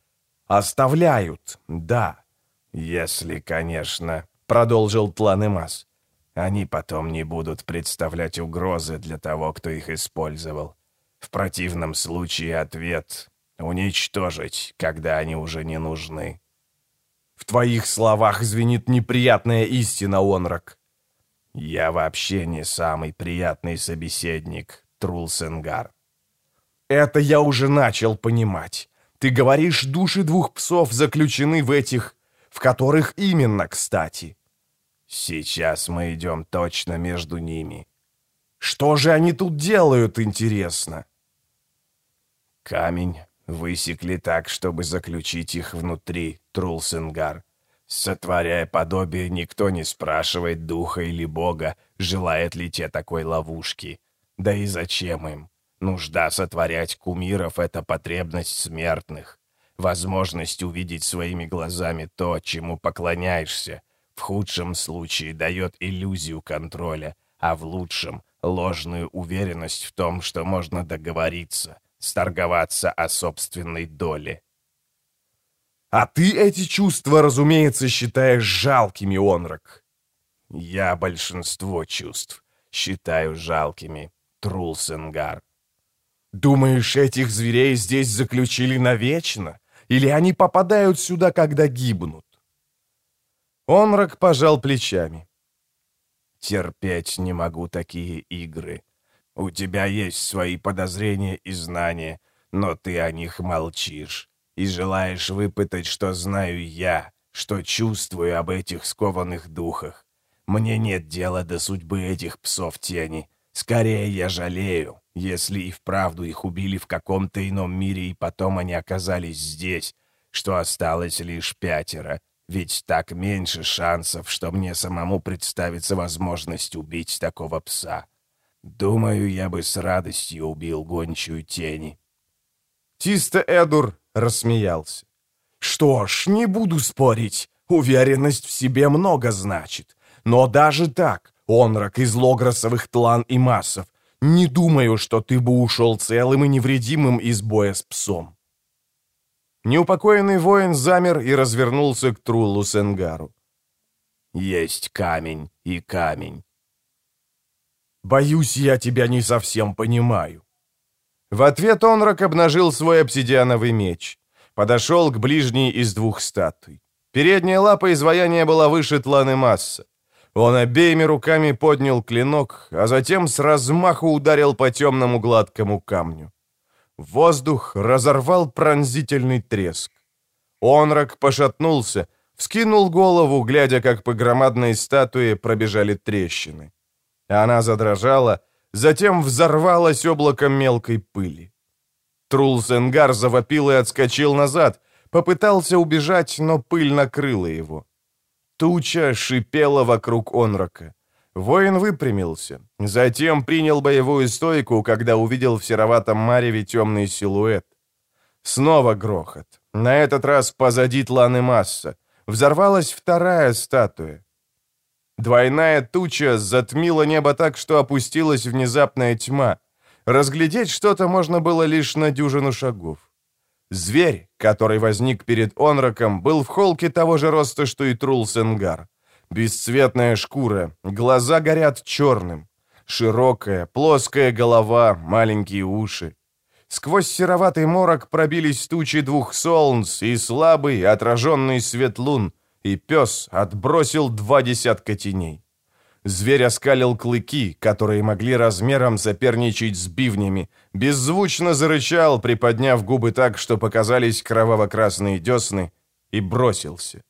Оставляют, да. Если, конечно, — продолжил Тланемас, — они потом не будут представлять угрозы для того, кто их использовал. В противном случае ответ уничтожить, когда они уже не нужны. В твоих словах звенит неприятная истина, Онрак. Я вообще не самый приятный собеседник, Трулсенгар. Это я уже начал понимать. Ты говоришь, души двух псов заключены в этих... В которых именно, кстати? Сейчас мы идем точно между ними. Что же они тут делают, интересно? Камень Высекли так, чтобы заключить их внутри, Трулсенгар. Сотворяя подобие, никто не спрашивает духа или бога, желает ли те такой ловушки. Да и зачем им? Нужда сотворять кумиров — это потребность смертных. Возможность увидеть своими глазами то, чему поклоняешься, в худшем случае дает иллюзию контроля, а в лучшем — ложную уверенность в том, что можно договориться — сторговаться о собственной доле. А ты эти чувства, разумеется, считаешь жалкими, Онрак. Я большинство чувств считаю жалкими, Трулсенгар. Думаешь, этих зверей здесь заключили навечно? Или они попадают сюда, когда гибнут? Онрак пожал плечами. Терпеть не могу такие игры. У тебя есть свои подозрения и знания, но ты о них молчишь и желаешь выпытать, что знаю я, что чувствую об этих скованных духах. Мне нет дела до судьбы этих псов тени. Скорее я жалею, если и вправду их убили в каком-то ином мире, и потом они оказались здесь, что осталось лишь пятеро, ведь так меньше шансов, что мне самому представится возможность убить такого пса. Думаю, я бы с радостью убил гончую тени. Тисто Эдур рассмеялся. «Что ж, не буду спорить. Уверенность в себе много значит. Но даже так, Онрак из Логросовых тлан и массов, не думаю, что ты бы ушел целым и невредимым из боя с псом». Неупокоенный воин замер и развернулся к Труллу Сенгару. «Есть камень и камень». «Боюсь, я тебя не совсем понимаю». В ответ Онрак обнажил свой обсидиановый меч. Подошел к ближней из двух статуй. Передняя лапа изваяния была выше тланы масса. Он обеими руками поднял клинок, а затем с размаху ударил по темному гладкому камню. Воздух разорвал пронзительный треск. Онрак пошатнулся, вскинул голову, глядя, как по громадной статуе пробежали трещины. Она задрожала, затем взорвалась облаком мелкой пыли. Трулсенгар завопил и отскочил назад, попытался убежать, но пыль накрыла его. Туча шипела вокруг Онрака. Воин выпрямился, затем принял боевую стойку, когда увидел в сероватом мареве темный силуэт. Снова грохот. На этот раз позади тланы масса. Взорвалась вторая статуя. Двойная туча затмила небо так, что опустилась внезапная тьма. Разглядеть что-то можно было лишь на дюжину шагов. Зверь, который возник перед Онраком, был в холке того же роста, что и Трулсенгар. Бесцветная шкура, глаза горят черным. Широкая, плоская голова, маленькие уши. Сквозь сероватый морок пробились тучи двух солнц и слабый, отраженный свет лун, и пес отбросил два десятка теней. Зверь оскалил клыки, которые могли размером соперничать с бивнями, беззвучно зарычал, приподняв губы так, что показались кроваво-красные десны, и бросился.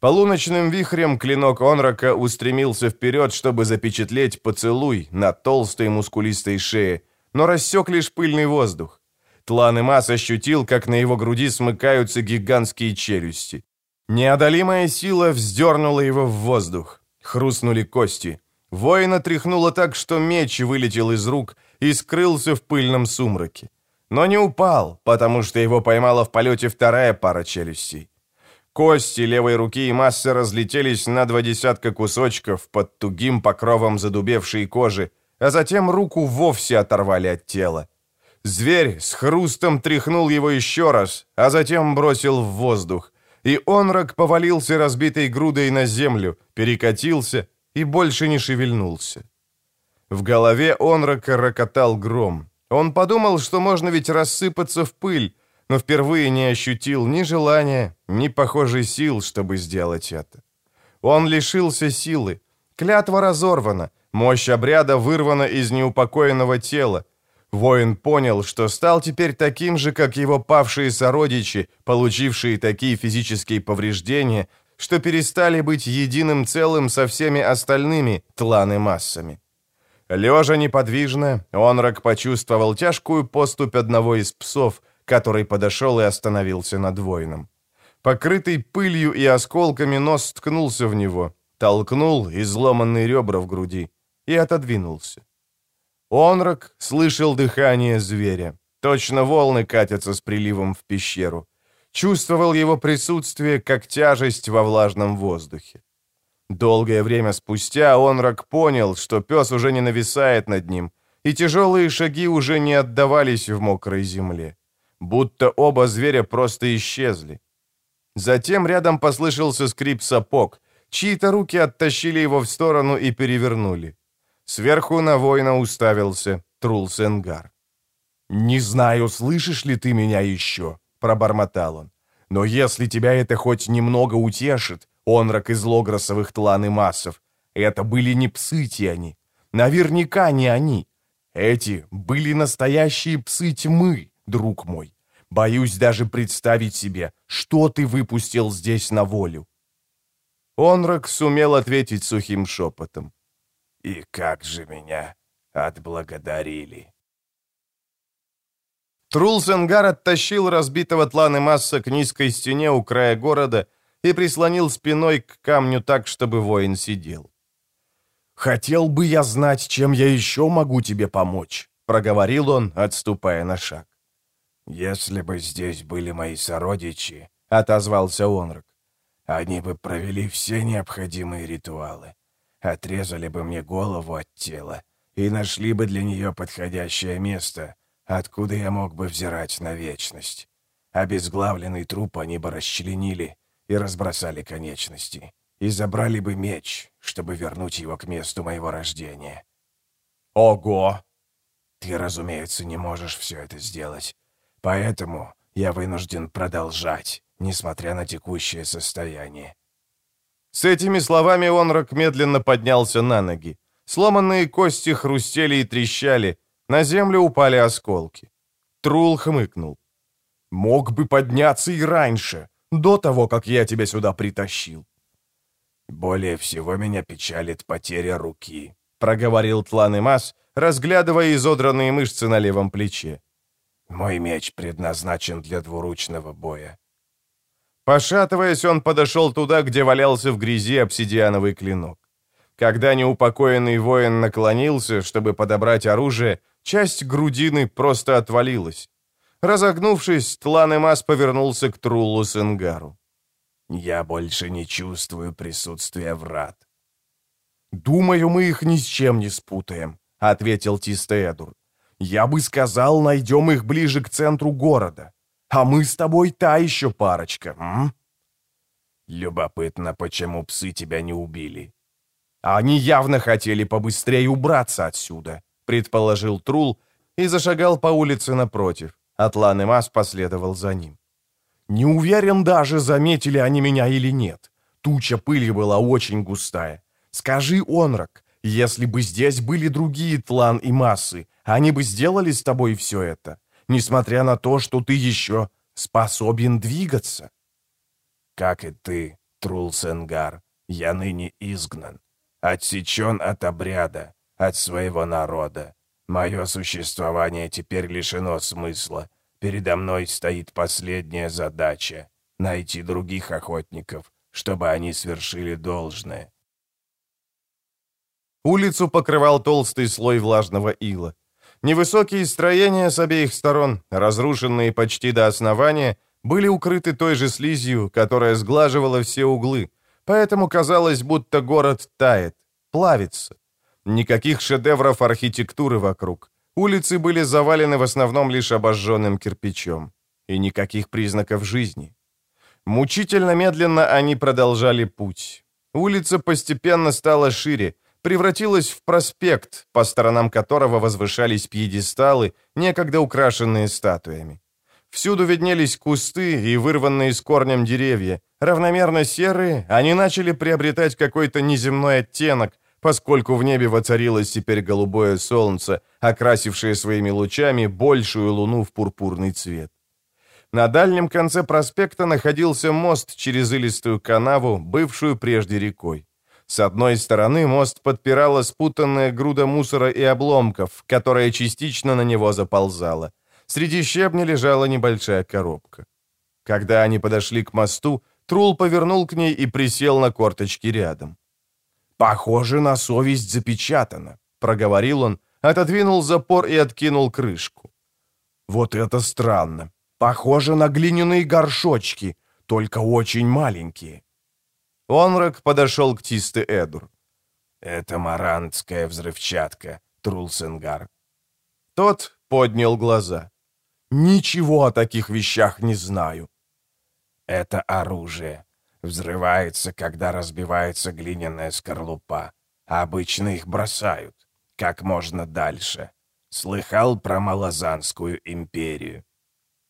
Полуночным вихрем клинок Онрака устремился вперед, чтобы запечатлеть поцелуй на толстой мускулистой шее, но рассек лишь пыльный воздух. Тлан Имас ощутил, как на его груди смыкаются гигантские челюсти. Неодолимая сила вздернула его в воздух. Хрустнули кости. Воина тряхнуло так, что меч вылетел из рук и скрылся в пыльном сумраке. Но не упал, потому что его поймала в полете вторая пара челюстей. Кости левой руки и массы разлетелись на два десятка кусочков под тугим покровом задубевшей кожи, а затем руку вовсе оторвали от тела. Зверь с хрустом тряхнул его еще раз, а затем бросил в воздух, и Онрак повалился разбитой грудой на землю, перекатился и больше не шевельнулся. В голове Онрака рокотал гром. Он подумал, что можно ведь рассыпаться в пыль, но впервые не ощутил ни желания, ни похожей сил, чтобы сделать это. Он лишился силы. Клятва разорвана, мощь обряда вырвана из неупокоенного тела. Воин понял, что стал теперь таким же, как его павшие сородичи, получившие такие физические повреждения, что перестали быть единым целым со всеми остальными тланы массами. Лежа неподвижно, Онрак почувствовал тяжкую поступь одного из псов, который подошел и остановился над воином. Покрытый пылью и осколками нос ткнулся в него, толкнул изломанные ребра в груди и отодвинулся. Онрак слышал дыхание зверя. Точно волны катятся с приливом в пещеру. Чувствовал его присутствие, как тяжесть во влажном воздухе. Долгое время спустя Онрак понял, что пес уже не нависает над ним, и тяжелые шаги уже не отдавались в мокрой земле будто оба зверя просто исчезли. Затем рядом послышался скрип сапог. Чьи-то руки оттащили его в сторону и перевернули. Сверху на воина уставился Трулсенгар. «Не знаю, слышишь ли ты меня еще?» — пробормотал он. «Но если тебя это хоть немного утешит, онрак из логросовых тлан и массов, это были не псы они, Наверняка не они. Эти были настоящие псы тьмы, друг мой. Боюсь даже представить себе, что ты выпустил здесь на волю». Онрак сумел ответить сухим шепотом. «И как же меня отблагодарили!» Трулсенгар оттащил разбитого тланы масса к низкой стене у края города и прислонил спиной к камню так, чтобы воин сидел. «Хотел бы я знать, чем я еще могу тебе помочь», — проговорил он, отступая на шаг. «Если бы здесь были мои сородичи», — отозвался Онрак, «они бы провели все необходимые ритуалы, отрезали бы мне голову от тела и нашли бы для нее подходящее место, откуда я мог бы взирать на вечность. Обезглавленный труп они бы расчленили и разбросали конечности, и забрали бы меч, чтобы вернуть его к месту моего рождения». «Ого!» «Ты, разумеется, не можешь все это сделать». Поэтому я вынужден продолжать, несмотря на текущее состояние. С этими словами Онрак медленно поднялся на ноги. Сломанные кости хрустели и трещали, на землю упали осколки. Трул хмыкнул. «Мог бы подняться и раньше, до того, как я тебя сюда притащил». «Более всего меня печалит потеря руки», — проговорил Тлан и Мас, разглядывая изодранные мышцы на левом плече. Мой меч предназначен для двуручного боя». Пошатываясь, он подошел туда, где валялся в грязи обсидиановый клинок. Когда неупокоенный воин наклонился, чтобы подобрать оружие, часть грудины просто отвалилась. Разогнувшись, Тлан Эмас повернулся к Труллу Сенгару. «Я больше не чувствую присутствия врат». «Думаю, мы их ни с чем не спутаем», — ответил Тистеэдур. Я бы сказал, найдем их ближе к центру города. А мы с тобой та еще парочка, м? Любопытно, почему псы тебя не убили. Они явно хотели побыстрее убраться отсюда, предположил Трул и зашагал по улице напротив. Атлан и Мас последовал за ним. Не уверен даже, заметили они меня или нет. Туча пыли была очень густая. Скажи, Онрак, если бы здесь были другие Тлан и Массы, они бы сделали с тобой все это, несмотря на то, что ты еще способен двигаться. Как и ты, Трул-Сенгар, я ныне изгнан, отсечен от обряда, от своего народа. Мое существование теперь лишено смысла. Передо мной стоит последняя задача — найти других охотников, чтобы они свершили должное. Улицу покрывал толстый слой влажного ила. Невысокие строения с обеих сторон, разрушенные почти до основания, были укрыты той же слизью, которая сглаживала все углы, поэтому казалось, будто город тает, плавится. Никаких шедевров архитектуры вокруг. Улицы были завалены в основном лишь обожженным кирпичом. И никаких признаков жизни. Мучительно медленно они продолжали путь. Улица постепенно стала шире, превратилась в проспект, по сторонам которого возвышались пьедесталы, некогда украшенные статуями. Всюду виднелись кусты и вырванные с корнем деревья. Равномерно серые, они начали приобретать какой-то неземной оттенок, поскольку в небе воцарилось теперь голубое солнце, окрасившее своими лучами большую луну в пурпурный цвет. На дальнем конце проспекта находился мост через илистую канаву, бывшую прежде рекой. С одной стороны мост подпирала спутанная груда мусора и обломков, которая частично на него заползала. Среди щебня лежала небольшая коробка. Когда они подошли к мосту, Трул повернул к ней и присел на корточки рядом. «Похоже, на совесть запечатано», — проговорил он, отодвинул запор и откинул крышку. «Вот это странно. Похоже на глиняные горшочки, только очень маленькие. Онрак подошел к Тисте Эдур. «Это марантская взрывчатка, Трулсенгар». Тот поднял глаза. «Ничего о таких вещах не знаю». «Это оружие. Взрывается, когда разбивается глиняная скорлупа. Обычно их бросают. Как можно дальше. Слыхал про Малазанскую империю?»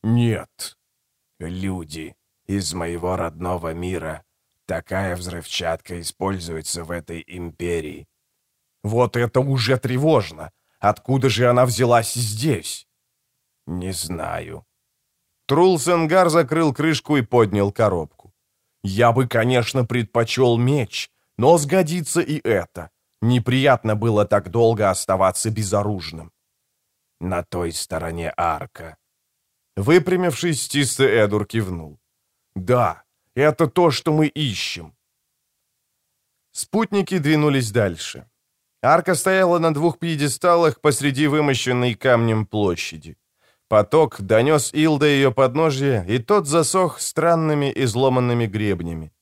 «Нет». «Люди из моего родного мира Такая взрывчатка используется в этой империи. Вот это уже тревожно. Откуда же она взялась здесь? Не знаю. Трулсенгар закрыл крышку и поднял коробку. Я бы, конечно, предпочел меч, но сгодится и это. Неприятно было так долго оставаться безоружным. На той стороне арка. Выпрямившись, Тисте Эдур кивнул. Да, это то, что мы ищем. Спутники двинулись дальше. Арка стояла на двух пьедесталах посреди вымощенной камнем площади. Поток донес Ил до ее подножья, и тот засох странными изломанными гребнями.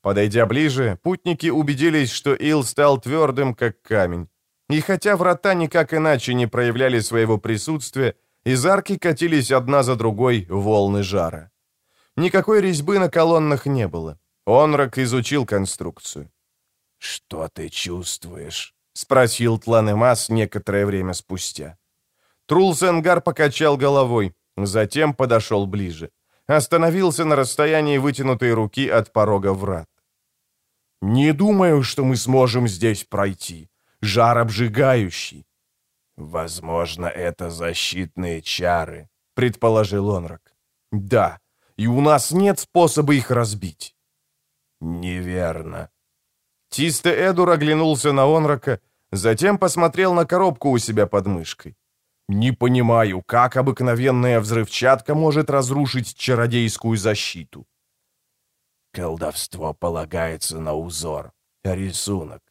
Подойдя ближе, путники убедились, что Ил стал твердым, как камень. И хотя врата никак иначе не проявляли своего присутствия, из арки катились одна за другой волны жара. Никакой резьбы на колоннах не было. Онрак изучил конструкцию. «Что ты чувствуешь?» — спросил Тланемас некоторое время спустя. Трулсенгар покачал головой, затем подошел ближе. Остановился на расстоянии вытянутой руки от порога врат. «Не думаю, что мы сможем здесь пройти. Жар обжигающий». «Возможно, это защитные чары», — предположил Онрак. «Да, и у нас нет способа их разбить». «Неверно». Тисте Эдур оглянулся на Онрака, затем посмотрел на коробку у себя под мышкой. «Не понимаю, как обыкновенная взрывчатка может разрушить чародейскую защиту?» «Колдовство полагается на узор, рисунок.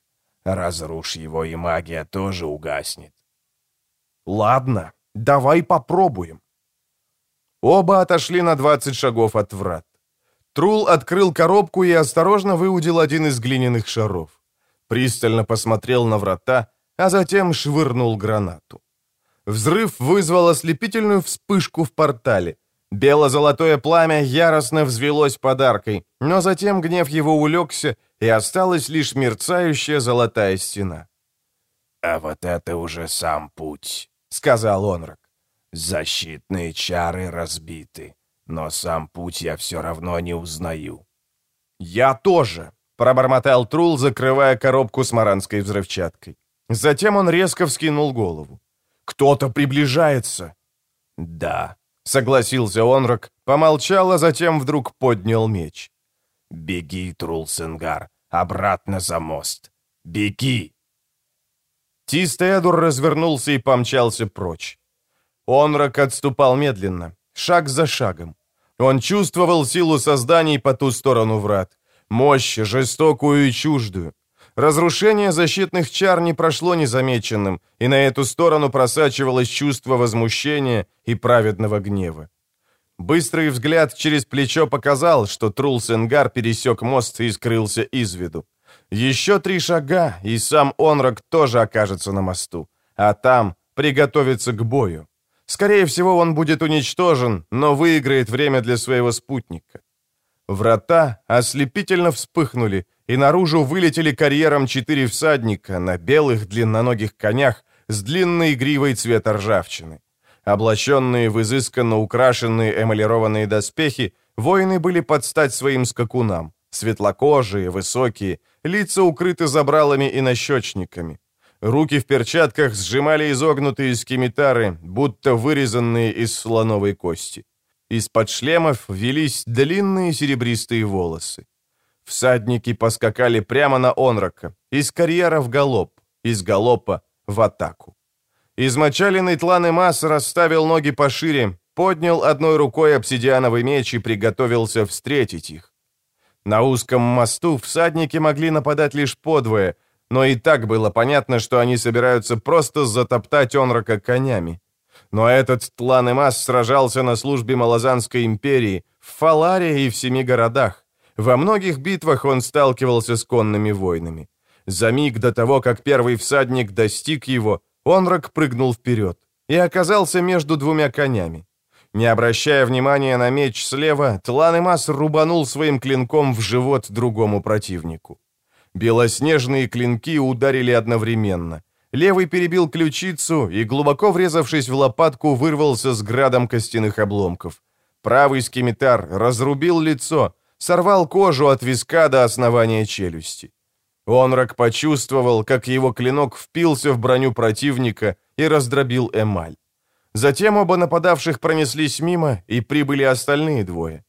Разрушь его, и магия тоже угаснет». «Ладно, давай попробуем». Оба отошли на 20 шагов от врат. Трул открыл коробку и осторожно выудил один из глиняных шаров. Пристально посмотрел на врата, а затем швырнул гранату. Взрыв вызвал ослепительную вспышку в портале. Бело-золотое пламя яростно взвелось подаркой, но затем гнев его улегся, и осталась лишь мерцающая золотая стена. «А вот это уже сам путь», — сказал Онрак. «Защитные чары разбиты но сам путь я все равно не узнаю». «Я тоже», — пробормотал Трул, закрывая коробку с маранской взрывчаткой. Затем он резко вскинул голову. «Кто-то приближается». «Да», — согласился Онрак, помолчал, а затем вдруг поднял меч. «Беги, Трул-Сенгар, обратно за мост. Беги!» Тистедур развернулся и помчался прочь. Онрак отступал медленно шаг за шагом. Он чувствовал силу созданий по ту сторону врат, мощь жестокую и чуждую. Разрушение защитных чар не прошло незамеченным, и на эту сторону просачивалось чувство возмущения и праведного гнева. Быстрый взгляд через плечо показал, что Трул-Сенгар пересек мост и скрылся из виду. Еще три шага, и сам Онрак тоже окажется на мосту, а там приготовится к бою. Скорее всего, он будет уничтожен, но выиграет время для своего спутника. Врата ослепительно вспыхнули, и наружу вылетели карьером четыре всадника на белых длинноногих конях с длинной гривой цвета ржавчины. Облаченные в изысканно украшенные эмалированные доспехи, воины были под стать своим скакунам. Светлокожие, высокие, лица укрыты забралами и нащечниками. Руки в перчатках сжимали изогнутые скимитары, будто вырезанные из слоновой кости. Из-под шлемов велись длинные серебристые волосы. Всадники поскакали прямо на Онрака, из карьера в галоп, из галопа в атаку. Измочаленный тлан и масс расставил ноги пошире, поднял одной рукой обсидиановый меч и приготовился встретить их. На узком мосту всадники могли нападать лишь подвое, но и так было понятно, что они собираются просто затоптать Онрака конями. Но этот Тлан Эмас сражался на службе Малазанской империи, в Фаларе и в семи городах. Во многих битвах он сталкивался с конными войнами. За миг до того, как первый всадник достиг его, Онрак прыгнул вперед и оказался между двумя конями. Не обращая внимания на меч слева, Тлан Эмас рубанул своим клинком в живот другому противнику. Белоснежные клинки ударили одновременно. Левый перебил ключицу и, глубоко врезавшись в лопатку, вырвался с градом костяных обломков. Правый скимитар разрубил лицо, сорвал кожу от виска до основания челюсти. Онрак почувствовал, как его клинок впился в броню противника и раздробил эмаль. Затем оба нападавших пронеслись мимо, и прибыли остальные двое.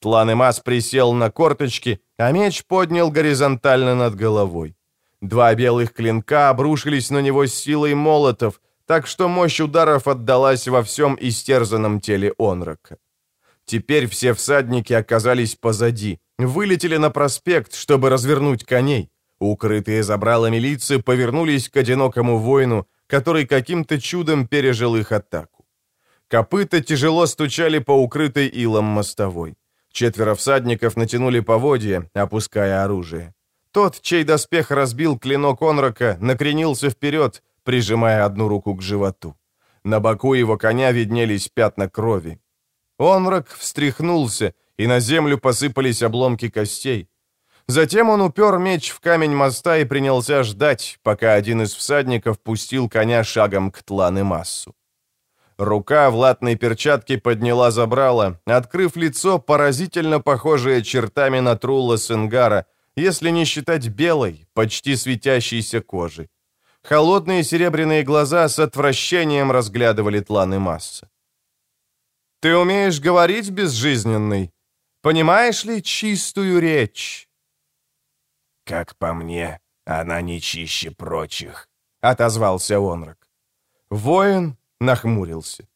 Тланемас присел на корточки, а меч поднял горизонтально над головой. Два белых клинка обрушились на него с силой молотов, так что мощь ударов отдалась во всем истерзанном теле Онрака. Теперь все всадники оказались позади, вылетели на проспект, чтобы развернуть коней. Укрытые забралами лица повернулись к одинокому воину, который каким-то чудом пережил их атаку. Копыта тяжело стучали по укрытой илом мостовой. Четверо всадников натянули поводья, опуская оружие. Тот, чей доспех разбил клинок Онрака, накренился вперед, прижимая одну руку к животу. На боку его коня виднелись пятна крови. Онрак встряхнулся, и на землю посыпались обломки костей. Затем он упер меч в камень моста и принялся ждать, пока один из всадников пустил коня шагом к тланы массу. Рука в латной перчатке подняла забрала, открыв лицо, поразительно похожее чертами на Трула Сенгара, если не считать белой, почти светящейся кожи. Холодные серебряные глаза с отвращением разглядывали тланы массы. «Ты умеешь говорить, безжизненный? Понимаешь ли чистую речь?» «Как по мне, она не чище прочих», — отозвался Онрак. Воин нахмурился.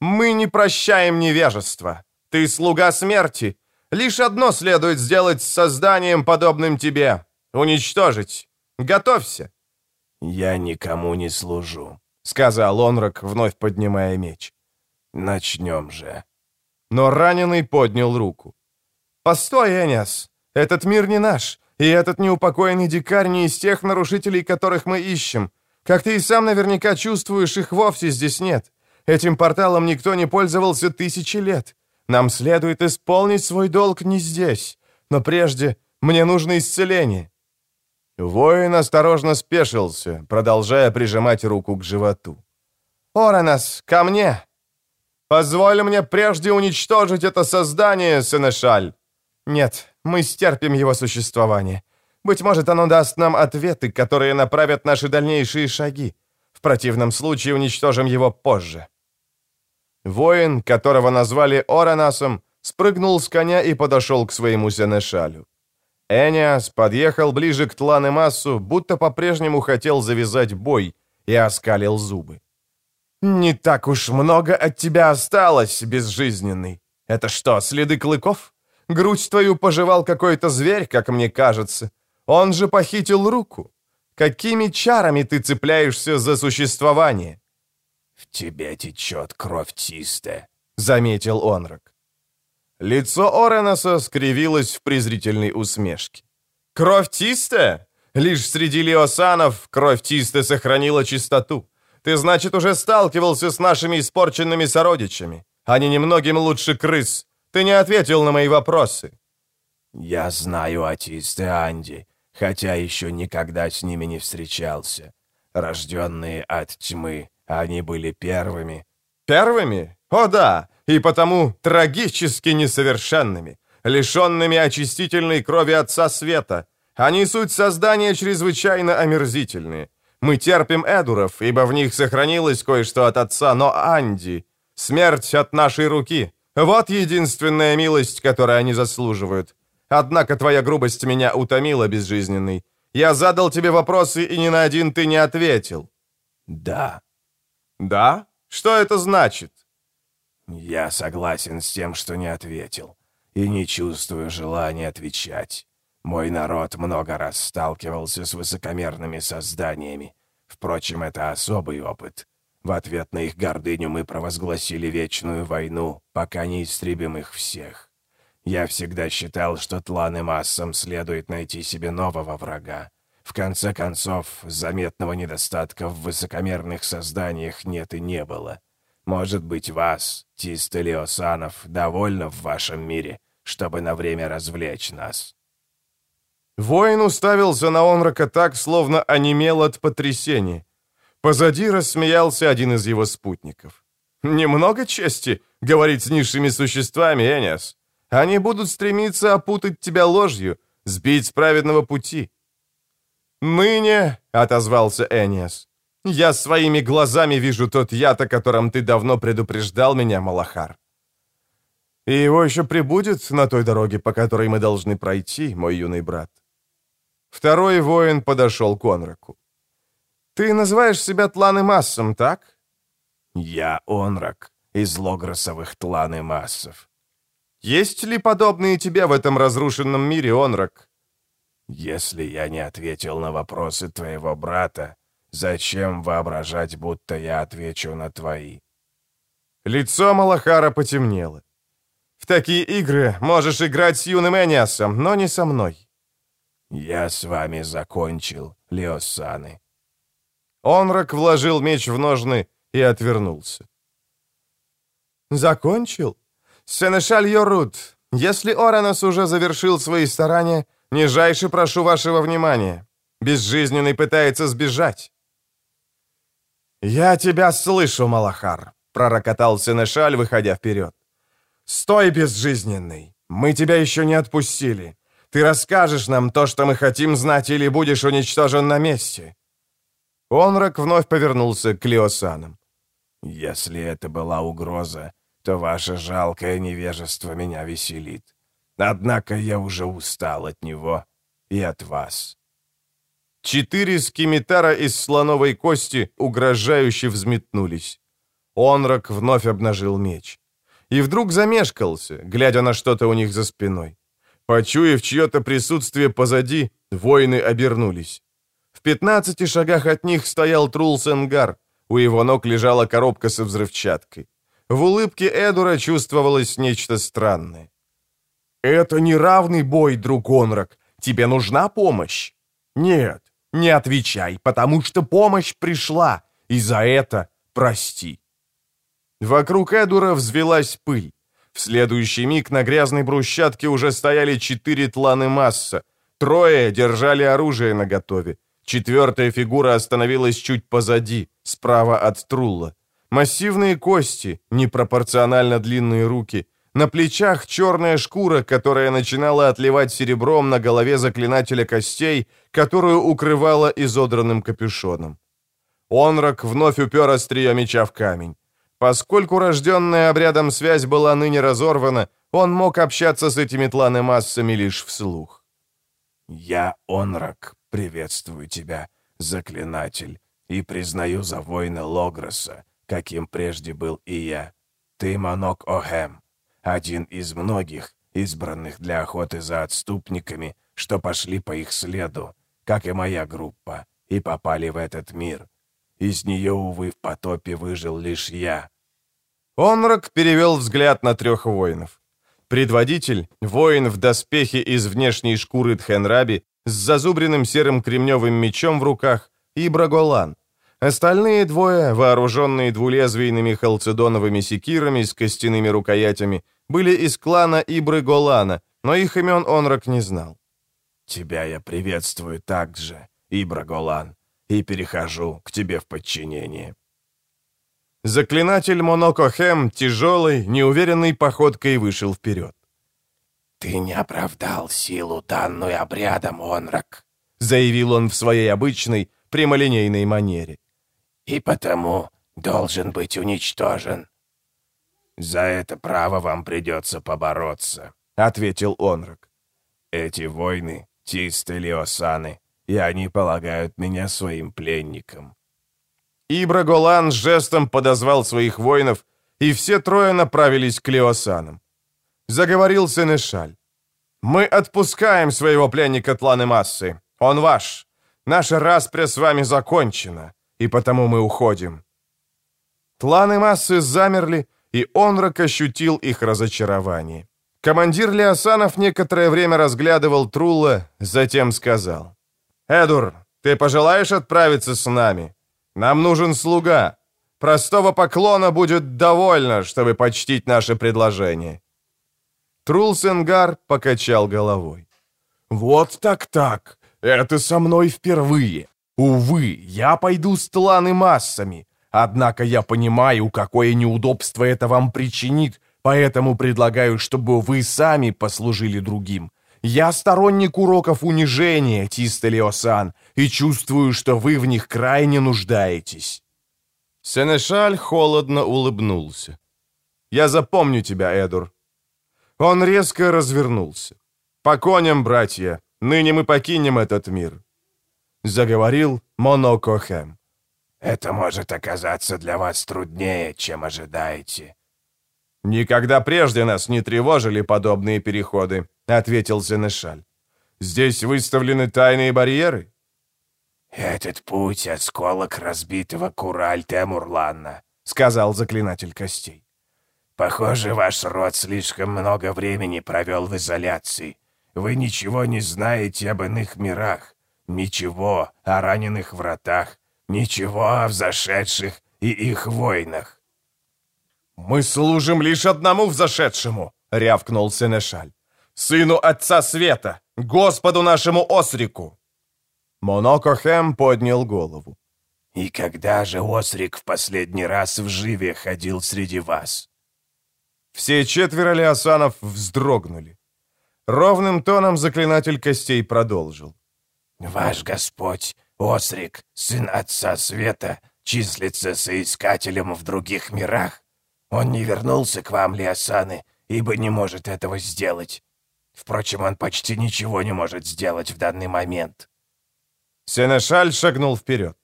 «Мы не прощаем невежество. Ты слуга смерти. Лишь одно следует сделать с созданием, подобным тебе. Уничтожить. Готовься». «Я никому не служу», — сказал Онрак, вновь поднимая меч. «Начнем же». Но раненый поднял руку. «Постой, Эниас, этот мир не наш, и этот неупокоенный дикарь не из тех нарушителей, которых мы ищем. Как ты и сам наверняка чувствуешь, их вовсе здесь нет. Этим порталом никто не пользовался тысячи лет. Нам следует исполнить свой долг не здесь. Но прежде мне нужно исцеление». Воин осторожно спешился, продолжая прижимать руку к животу. «Оранас, ко мне! Позволь мне прежде уничтожить это создание, Сенешаль!» Нет, мы стерпим его существование. Быть может, оно даст нам ответы, которые направят наши дальнейшие шаги. В противном случае уничтожим его позже. Воин, которого назвали Оранасом, спрыгнул с коня и подошел к своему сенешалю. Эниас подъехал ближе к Тлан Массу, будто по-прежнему хотел завязать бой, и оскалил зубы. «Не так уж много от тебя осталось, безжизненный. Это что, следы клыков?» Грудь твою пожевал какой-то зверь, как мне кажется. Он же похитил руку. Какими чарами ты цепляешься за существование?» «В тебе течет кровь Тисте», — заметил Онрак. Лицо Оренаса скривилось в презрительной усмешке. «Кровь Тисте? Лишь среди леосанов кровь Тисте сохранила чистоту. Ты, значит, уже сталкивался с нашими испорченными сородичами. Они немногим лучше крыс. Ты не ответил на мои вопросы». «Я знаю Атист и Анди, хотя еще никогда с ними не встречался. Рожденные от тьмы, они были первыми». «Первыми? О да, и потому трагически несовершенными, лишенными очистительной крови Отца Света. Они суть создания чрезвычайно омерзительные. Мы терпим Эдуров, ибо в них сохранилось кое-что от Отца, но Анди — смерть от нашей руки». Вот единственная милость, которую они заслуживают. Однако твоя грубость меня утомила, безжизненный. Я задал тебе вопросы, и ни на один ты не ответил». «Да». «Да? Что это значит?» «Я согласен с тем, что не ответил, и не чувствую желания отвечать. Мой народ много раз сталкивался с высокомерными созданиями. Впрочем, это особый опыт. В ответ на их гордыню мы провозгласили вечную войну, пока не истребим их всех. Я всегда считал, что тлан и массам следует найти себе нового врага. В конце концов, заметного недостатка в высокомерных созданиях нет и не было. Может быть, вас, Тистелиосанов, довольно в вашем мире, чтобы на время развлечь нас. Воин уставился на Онрака так, словно онемел от потрясения. Позади рассмеялся один из его спутников. «Немного чести говорить с низшими существами, Эниас. Они будут стремиться опутать тебя ложью, сбить с праведного пути». «Ныне», — отозвался Эниас, — «я своими глазами вижу тот яд, о котором ты давно предупреждал меня, Малахар. И его еще прибудет на той дороге, по которой мы должны пройти, мой юный брат». Второй воин подошел к Онраку. Ты называешь себя Тлан и Массом, так? Я Онрак из Логросовых Тлан и Массов. Есть ли подобные тебе в этом разрушенном мире, Онрак? Если я не ответил на вопросы твоего брата, зачем воображать, будто я отвечу на твои? Лицо Малахара потемнело. «В такие игры можешь играть с юным Эниасом, но не со мной». «Я с вами закончил, Леосаны». Онрак вложил меч в ножны и отвернулся. «Закончил? Сенешаль Йорут, если Оранос уже завершил свои старания, нижайше прошу вашего внимания. Безжизненный пытается сбежать». «Я тебя слышу, Малахар», — пророкотал Сенешаль, выходя вперед. «Стой, безжизненный! Мы тебя еще не отпустили. Ты расскажешь нам то, что мы хотим знать, или будешь уничтожен на месте». Онрак вновь повернулся к Леосанам. «Если это была угроза, то ваше жалкое невежество меня веселит. Однако я уже устал от него и от вас». Четыре скимитара из слоновой кости угрожающе взметнулись. Онрак вновь обнажил меч. И вдруг замешкался, глядя на что-то у них за спиной. Почуяв чье-то присутствие позади, воины обернулись. В пятнадцати шагах от них стоял Трулсенгар. У его ног лежала коробка со взрывчаткой. В улыбке Эдура чувствовалось нечто странное. «Это неравный бой, друг Онрак. Тебе нужна помощь?» «Нет, не отвечай, потому что помощь пришла, и за это прости». Вокруг Эдура взвелась пыль. В следующий миг на грязной брусчатке уже стояли четыре тланы масса. Трое держали оружие наготове. Четвертая фигура остановилась чуть позади, справа от Трулла. Массивные кости, непропорционально длинные руки. На плечах черная шкура, которая начинала отливать серебром на голове заклинателя костей, которую укрывала изодранным капюшоном. Онрак вновь упер острие меча в камень. Поскольку рожденная обрядом связь была ныне разорвана, он мог общаться с этими тланы-массами лишь вслух. «Я, Онрак, приветствую тебя, заклинатель, и признаю за воина Логроса, каким прежде был и я. Ты Монок Охем, один из многих, избранных для охоты за отступниками, что пошли по их следу, как и моя группа, и попали в этот мир. Из нее, увы, в потопе выжил лишь я». Онрак перевел взгляд на трех воинов. Предводитель, воин в доспехе из внешней шкуры Тхенраби, с зазубренным серым кремневым мечом в руках, и Браголан, Остальные двое, вооруженные двулезвийными халцедоновыми секирами с костяными рукоятями, были из клана Ибры Голана, но их имен Онрак не знал. «Тебя я приветствую также, Ибра Голан, и перехожу к тебе в подчинение». Заклинатель Монокохем тяжелой, неуверенной походкой вышел вперед. «Ты не оправдал силу, данную обрядом, Онрак», — заявил он в своей обычной, прямолинейной манере и потому должен быть уничтожен». «За это право вам придется побороться», — ответил Онрак. «Эти войны — чисто Леосаны, и они полагают меня своим пленником». Ибра Голан жестом подозвал своих воинов, и все трое направились к Леосанам. Заговорил Сенешаль. «Мы отпускаем своего пленника Тланы Массы. Он ваш. Наша распря с вами закончена и потому мы уходим». Планы массы замерли, и Онрак ощутил их разочарование. Командир Леосанов некоторое время разглядывал Трулла, затем сказал. «Эдур, ты пожелаешь отправиться с нами? Нам нужен слуга. Простого поклона будет довольно, чтобы почтить наше предложение». Трул Сенгар покачал головой. «Вот так-так, это со мной впервые. Увы, я пойду с тланы массами. Однако я понимаю, какое неудобство это вам причинит, поэтому предлагаю, чтобы вы сами послужили другим. Я сторонник уроков унижения, Тистелиосан, и чувствую, что вы в них крайне нуждаетесь». Сенешаль холодно улыбнулся. «Я запомню тебя, Эдур». Он резко развернулся. «По коням, братья, ныне мы покинем этот мир заговорил Монокохэм. «Это может оказаться для вас труднее, чем ожидаете». «Никогда прежде нас не тревожили подобные переходы», — ответил Сенешаль. «Здесь выставлены тайные барьеры?» «Этот путь — осколок разбитого Кураль Темурлана», — сказал заклинатель костей. Похоже, ваш род слишком много времени провел в изоляции. Вы ничего не знаете об иных мирах, ничего о раненых вратах, ничего о взошедших и их войнах». «Мы служим лишь одному взошедшему», — рявкнул Сенешаль. «Сыну Отца Света, Господу нашему Осрику!» Монокохем поднял голову. «И когда же Осрик в последний раз в живе ходил среди вас?» Все четверо Леосанов вздрогнули. Ровным тоном заклинатель костей продолжил. «Ваш Господь, Осрик, сын Отца Света, числится соискателем в других мирах. Он не вернулся к вам, Леосаны, ибо не может этого сделать. Впрочем, он почти ничего не может сделать в данный момент». Сенешаль шагнул вперед.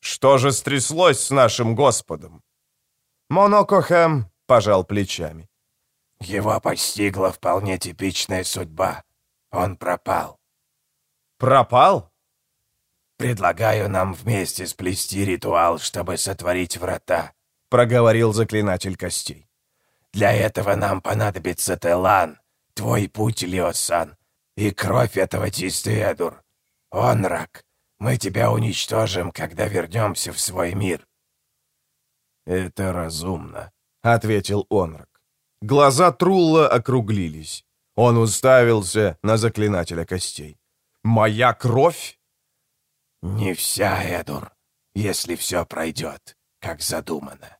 «Что же стряслось с нашим Господом?» Монокохем пожал плечами. Его постигла вполне типичная судьба. Он пропал. Пропал? Предлагаю нам вместе сплести ритуал, чтобы сотворить врата, проговорил заклинатель костей. Для этого нам понадобится Телан, твой путь, Леосан, и кровь этого Тистеэдур. Он рак. Мы тебя уничтожим, когда вернемся в свой мир. Это разумно, ответил Онрак. Глаза Трулла округлились. Он уставился на заклинателя костей. «Моя кровь?» «Не вся, Эдур, если все пройдет, как задумано».